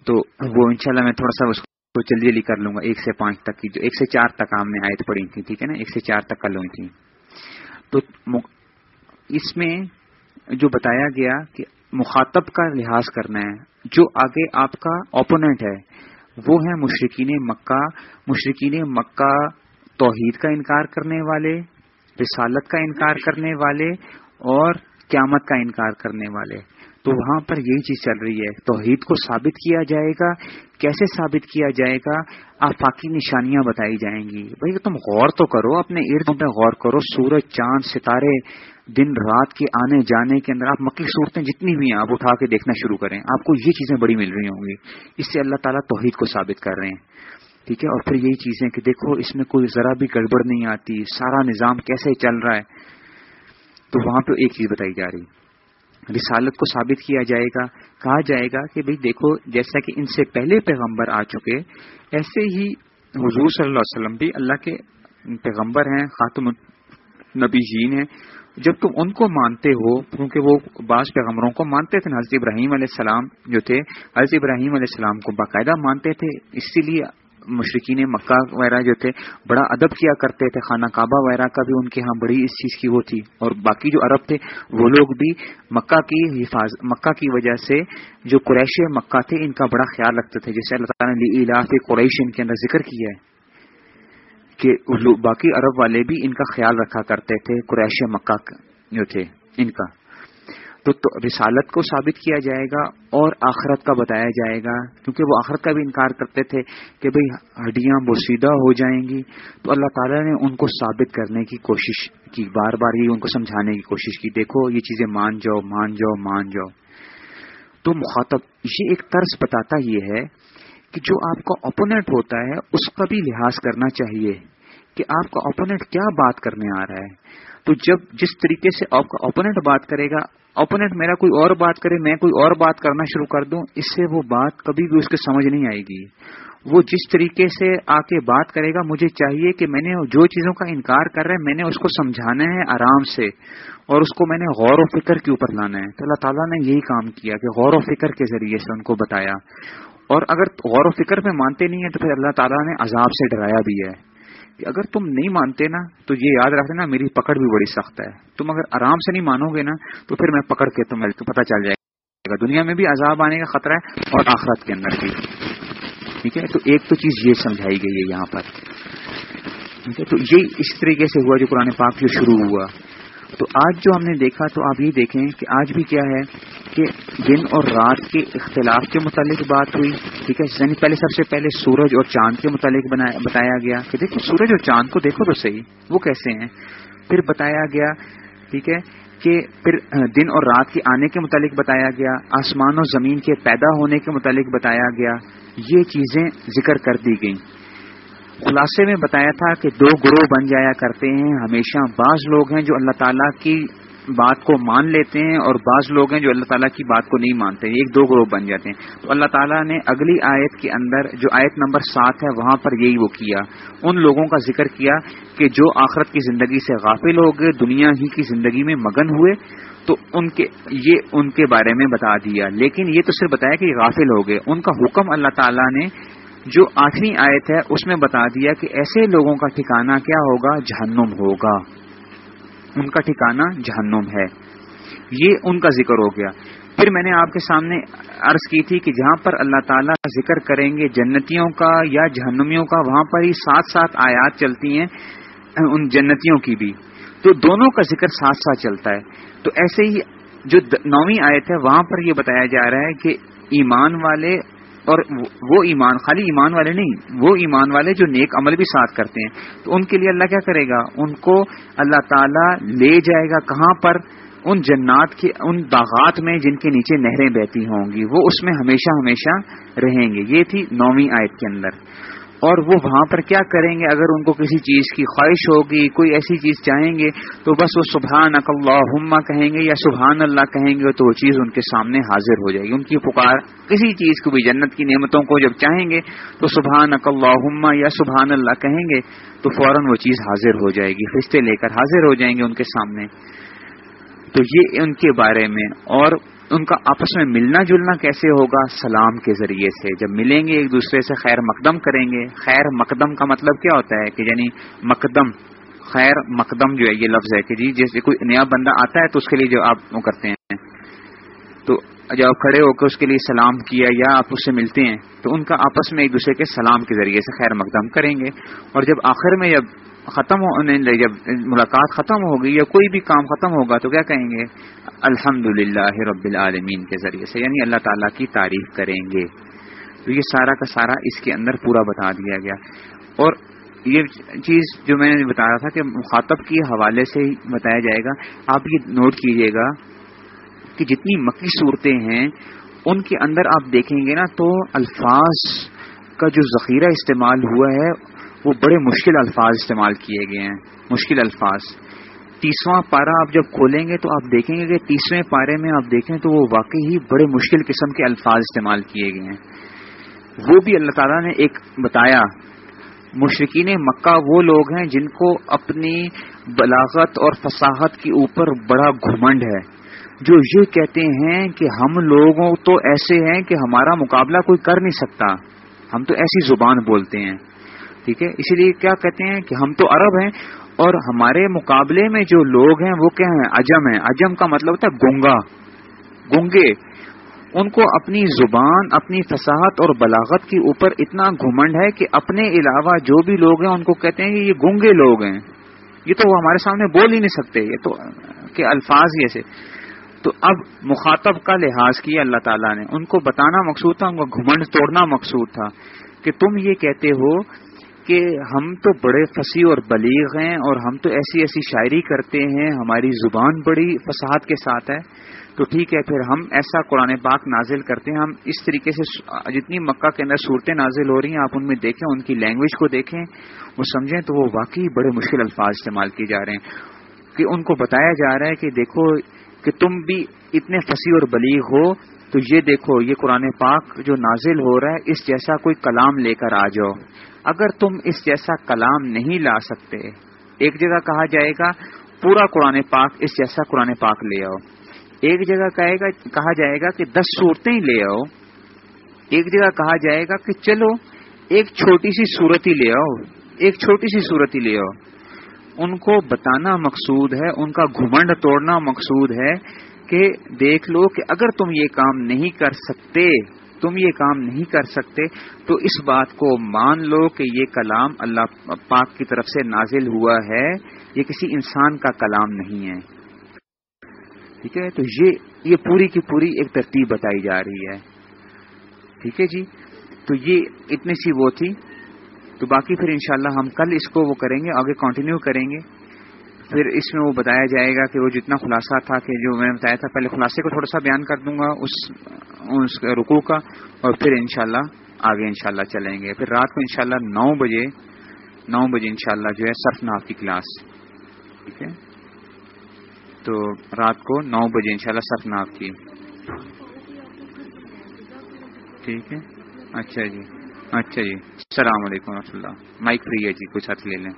تو وہ انشاءاللہ میں تھوڑا سا اس کو جلدی جلدی کر لوں گا، ایک سے پانچ تک کی جو، ایک سے چار تک ہم نے آیت پڑھی تھی، ٹھیک ہے نا؟ ایک سے چار تک کر لوں تھی۔ تو اس میں جو بتایا گیا کہ مخاطب کا لحاظ کرنا ہے، جو آگے آپ کا اوپوننٹ ہے، وہ ہے مشرقین مکہ۔ مشرقین مکہ توحید کا انکار کرنے والے رسالت کا انکار کرنے والے اور قیامت کا انکار کرنے والے۔ تو وہاں پر یہی چیز چل رہی ہے۔ توحید کو ثابت کیا جائے گا۔ کیسے ثابت کیا جائے گا؟ آفاقی نشانیاں بتائی جائیں گی۔ بھائی، تم غور تو کرو، اپنے ارد پہ غور کرو۔ سورج، چاند، ستارے دن، رات کے آنے جانے کے اندر آپ مکی صورتیں جتنی بھی ہیں، آپ اٹھا کے دیکھنا شروع کریں۔ آپ کو یہ چیزیں بڑی مل رہی ہوں گی۔ اس سے اللہ تعالیٰ توحید کو ثابت کر رہے ہیں۔ ٹھیک ہے؟ اور پھر یہی چیزیں کہ دیکھو، اس میں کوئی ذرا بھی گڑبڑ نہیں آتی، سارا نظام کیسے چل رہا ہے؟ تو وہاں پہ ایک چیز بتائی جا رہی۔ رسالت کو ثابت کیا جائے گا، کہا جائے گا کہ بھئی دیکھو، جیسا کہ ان سے پہلے پیغمبر آ چکے، ایسے ہی حضور صلی اللہ علیہ وسلم بھی اللہ کے پیغمبر ہیں، خاتم نبی جین ہیں۔ جب تم ان کو مانتے ہو، کیونکہ وہ بعض پیغمبروں کو مانتے تھے، حضرت ابراہیم علیہ السلام جو تھے، حضرت ابراہیم علیہ السلام کو باقاعدہ مانتے تھے، اسی لیے مشرقین مکہ وغیرہ جو تھے بڑا ادب کیا کرتے تھے خانہ کعبہ وغیرہ کا بھی ان کے ہاں بڑی اس چیز کی وہ تھی۔ اور باقی جو عرب تھے وہ لوگ بھی مکہ کی حفاظ مکہ کی وجہ سے جو قریش مکہ تھے ان کا بڑا خیال رکھتے تھے۔ جیسے اللہ تعالیٰ نے علاف قریش ان کے اندر ذکر کیا ہے کہ باقی عرب والے بھی ان کا خیال رکھا کرتے تھے قریش مکہ جو تھے ان کا۔ تو رسالت کو ثابت کیا جائے گا اور آخرت کا بتایا جائے گا۔ کیونکہ وہ آخرت کا بھی انکار کرتے تھے کہ بھئی ہڈیاں بوسیدہ ہو جائیں گی۔ تو اللہ تعالیٰ نے ان کو ثابت کرنے کی کوشش کی، بار بار ہی ان کو سمجھانے کی کوشش کی۔ دیکھو، یہ چیزیں مان جاؤ مان جاؤ مان جاؤ۔ تو مخاطب، یہ ایک طرز بتاتا یہ ہے کہ جو آپ کا اپوننٹ ہوتا ہے، اس کا بھی لحاظ کرنا چاہیے کہ آپ کا اپوننٹ کیا بات کرنے آ رہا ہے۔ تو جب جس طریقے سے آپ کا اوپوننٹ بات کرے گا اوپوننٹ میرا کوئی اور بات کرے، میں کوئی اور بات کرنا شروع کر دوں، اس سے وہ بات کبھی بھی اس کے سمجھ نہیں آئے گی۔ وہ جس طریقے سے آ کے بات کرے گا، مجھے چاہیے کہ میں نے جو چیزوں کا انکار کر رہا ہے، میں نے اس کو سمجھانا ہے آرام سے، اور اس کو میں نے غور و فکر کے اوپر لانا ہے۔ تو اللہ تعالیٰ نے یہی کام کیا کہ غور و فکر کے ذریعے سے ان کو بتایا۔ اور اگر غور و فکر میں مانتے نہیں ہیں، تو پھر اللہ تعالیٰ نے عذاب سے ڈرایا بھی ہے۔ کہ اگر تم نہیں مانتے نا، تو یہ یاد رکھنا میری پکڑ بھی بڑی سخت ہے۔ تم اگر آرام سے نہیں مانو گے نا، تو پھر میں پکڑ کے تمہیں پتہ چل جائے گا۔ دنیا میں بھی عذاب آنے کا خطرہ ہے اور آخرت کے اندر بھی۔ ٹھیک ہے؟ تو ایک تو چیز یہ سمجھائی گئی ہے یہاں پر۔ ٹھیک ہے؟ تو یہ اس طریقے سے ہوا جو قرآن پاک جو شروع ہوا۔ تو آج جو ہم نے دیکھا، تو آپ یہ دیکھیں کہ آج بھی کیا ہے کہ دن اور رات کے اختلاف کے متعلق بات ہوئی، ٹھیک ہے؟ یعنی پہلے سب سے پہلے سورج اور چاند کے متعلق بتایا گیا کہ دیکھو، سورج اور چاند کو دیکھو تو صحیح، وہ کیسے ہیں؟ پھر بتایا گیا، ٹھیک ہے، کہ پھر دن اور رات کے آنے کے متعلق بتایا گیا، آسمان و زمین کے پیدا ہونے کے متعلق بتایا گیا، یہ چیزیں ذکر کر دی گئیں۔ خلاصے میں بتایا تھا کہ دو گروہ بن جایا کرتے ہیں۔ ہمیشہ بعض لوگ ہیں جو اللہ تعالیٰ کی بات کو مان لیتے ہیں اور بعض لوگ ہیں جو اللہ تعالیٰ کی بات کو نہیں مانتے۔ ایک دو گروہ بن جاتے ہیں۔ تو اللہ تعالیٰ نے اگلی آیت کے اندر جو آیت نمبر سات ہے، وہاں پر یہی وہ کیا۔ ان لوگوں کا ذکر کیا کہ جو آخرت کی زندگی سے غافل ہو گئے، دنیا ہی کی زندگی میں مگن ہوئے، تو ان کے یہ ان کے بارے میں بتا دیا۔ لیکن یہ تو صرف بتایا کہ غافل ہو گئے۔ ان کا حکم اللہ تعالیٰ نے جو آخری آیت ہے، اس میں بتا دیا کہ ایسے لوگوں کا ٹھکانہ کیا ہوگا؟ جہنم ہوگا۔ ان کا ٹھکانہ جہنم ہے۔ یہ ان کا ذکر ہو گیا۔ پھر میں نے آپ کے سامنے عرض کی تھی کہ جہاں پر اللہ تعالیٰ ذکر کریں گے جنتیوں کا یا جہنمیوں کا، وہاں پر ہی ساتھ ساتھ آیات چلتی ہیں، ان جنتیوں کی بھی۔ تو دونوں کا ذکر ساتھ ساتھ چلتا ہے۔ تو ایسے ہی جو نویں آیت ہے، وہاں پر یہ بتایا جا رہا ہے کہ ایمان والے اور وہ ایمان، خالی ایمان والے نہیں، وہ ایمان والے جو نیک عمل بھی ساتھ کرتے ہیں۔ تو ان کے لیے اللہ کیا کرے گا؟ ان کو اللہ تعالی لے جائے گا کہاں پر؟ ان جنات کے، ان باغات میں جن کے نیچے نہریں بہتی ہوں گی۔ وہ اس میں ہمیشہ ہمیشہ رہیں گے۔ یہ تھی نویں آیت کے اندر۔ اور وہ وہاں پر کیا کریں گے؟ اگر ان کو کسی چیز کی خواہش ہوگی، کوئی ایسی چیز چاہیں گے، تو بس وہ سبحان اللہ کہیں گے یا سبحان اللہ کہیں گے تو وہ چیز ان کے سامنے حاضر ہو جائے گی۔ ان کی پکار کسی چیز کو بھی جنت کی نعمتوں کو جب چاہیں گے، تو سبحان اللہ یا سبحان اللہ کہیں گے، تو فوراً وہ چیز حاضر ہو جائے گی، فرشتے لے کر حاضر ہو جائیں گے ان کے سامنے۔ تو یہ ان کے بارے میں اور ان کا آپس میں ملنا جلنا کیسے ہوگا؟ سلام کے ذریعے سے۔ جب ملیں گے ایک دوسرے سے خیر مقدم کریں گے۔ خیر مقدم کا مطلب کیا ہوتا ہے کہ یعنی مقدم، خیر مقدم جو ہے، یہ لفظ ہے کہ جی جیسے کوئی نیا بندہ آتا ہے تو اس کے لیے جو آپ وہ کرتے ہیں۔ تو جب آپ کھڑے ہو کے اس کے لیے سلام کیا یا آپ اس سے ملتے ہیں تو ان کا آپس میں ایک دوسرے کے سلام کے ذریعے سے خیر مقدم کریں گے۔ اور جب آخر میں جب ختم جب ملاقات ختم ہوگی یا کوئی بھی کام ختم ہوگا تو کیا کہیں گے؟ الحمد رب العالمین کے ذریعے سے یعنی اللہ تعالیٰ کی تعریف کریں گے۔ تو یہ سارا کا سارا اس کے اندر پورا بتا دیا گیا۔ اور یہ چیز جو میں نے بتایا تھا کہ مخاطب کے حوالے سے ہی بتایا جائے گا، آپ یہ نوٹ کیجیے گا کہ جتنی مکی صورتیں ہیں، ان کے اندر آپ دیکھیں گے نا تو الفاظ کا جو ذخیرہ استعمال ہوا ہے وہ بڑے مشکل الفاظ استعمال کیے گئے ہیں، مشکل الفاظ۔ تیسواں پارا آپ جب کھولیں گے تو آپ دیکھیں گے کہ تیسویں پارے میں آپ دیکھیں تو وہ واقعی ہی بڑے مشکل قسم کے الفاظ استعمال کیے گئے ہیں۔ وہ بھی اللہ تعالیٰ نے ایک بتایا مشرقین مکہ وہ لوگ ہیں جن کو اپنی بلاغت اور فصاحت کے اوپر بڑا گھمنڈ ہے۔ جو یہ کہتے ہیں کہ ہم لوگوں تو ایسے ہیں کہ ہمارا مقابلہ کوئی کر نہیں سکتا، ہم تو ایسی زبان بولتے ہیں۔ ٹھیک ہے؟ اسی لیے کیا کہتے ہیں کہ ہم تو عرب ہیں اور ہمارے مقابلے میں جو لوگ ہیں وہ کیا ہیں؟ اجم ہیں۔ اجم کا مطلب ہوتا ہے گونگا، گونگے۔ ان کو اپنی زبان، اپنی فساحت اور بلاغت کے اوپر اتنا گھمنڈ ہے کہ اپنے علاوہ جو بھی لوگ ہیں ان کو کہتے ہیں کہ یہ گونگے لوگ ہیں۔ یہ تو وہ ہمارے سامنے بول ہی نہیں سکتے۔ یہ تو کہ الفاظ ایسے۔ تو اب مخاطب کا لحاظ کیا اللہ تعالیٰ نے۔ ان کو بتانا مقصود تھا، ان کو گھمنڈ توڑنا مقصود تھا کہ تم یہ کہتے ہو کہ ہم تو بڑے فصیح اور بلیغ ہیں اور ہم تو ایسی ایسی شاعری کرتے ہیں، ہماری زبان بڑی فساد کے ساتھ ہے۔ تو ٹھیک ہے، پھر ہم ایسا قرآن پاک نازل کرتے ہیں۔ ہم اس طریقے سے جتنی مکہ کے اندر صورتیں نازل ہو رہی ہیں، آپ ان میں دیکھیں، ان کی لینگویج کو دیکھیں۔ وہ سمجھیں تو وہ واقعی بڑے مشکل الفاظ استعمال کیے جا رہے ہیں۔ کہ ان کو بتایا جا رہا ہے کہ دیکھو کہ تم بھی اتنے فصیح اور بلیغ ہو، تو یہ دیکھو، یہ قرآن پاک جو نازل ہو رہا ہے، اس جیسا کوئی کلام لے کر آ جاؤ۔ اگر تم اس جیسا کلام نہیں لا سکتے، ایک جگہ کہا جائے گا، پورا قرآن پاک اس جیسا قرآن پاک لے آؤ۔ ایک جگہ کہے گا، کہا جائے گا کہ دس صورتیں ہی لے آؤ۔ ایک جگہ کہا جائے گا کہ چلو، ایک چھوٹی سی صورت ہی لے آؤ۔ ایک چھوٹی سی صورت ہی لے آؤ۔ ان کو بتانا مقصود ہے، ان کا گھمنڈ توڑنا مقصود ہے کہ دیکھ لو کہ اگر تم یہ کام نہیں کر سکتے تم یہ کام نہیں کر سکتے، تو اس بات کو مان لو کہ یہ کلام اللہ پاک کی طرف سے نازل ہوا ہے۔ یہ کسی انسان کا کلام نہیں ہے۔ ٹھیک ہے؟ تو یہ یہ پوری کی پوری ایک ترتیب بتائی جا رہی ہے۔ ٹھیک ہے جی؟ تو یہ اتنی سی وہ تھی۔ تو باقی پھر انشاءاللہ ہم کل اس کو وہ کریں گے، آگے کنٹینیو کریں گے۔ پھر اس میں وہ بتایا جائے گا کہ وہ جتنا خلاصہ تھا کہ جو میں نے بتایا تھا، پہلے خلاصے کو تھوڑا سا بیان کر دوں گا اس اس رکو کا اور پھر انشاءاللہ آگے انشاءاللہ چلیں گے۔ پھر رات کو انشاءاللہ نو بجے نو بجے انشاءاللہ جو ہے سرف ناف کی کلاس، ٹھیک ہے؟ تو رات کو نو بجے انشاءاللہ شاء اللہ ناف کی۔ ٹھیک ہے؟ اچھا جی اچھا جی السلام علیکم و رحمۃ اللہ۔ مائک فری ہے جی کچھ ہاتھ لے لیں۔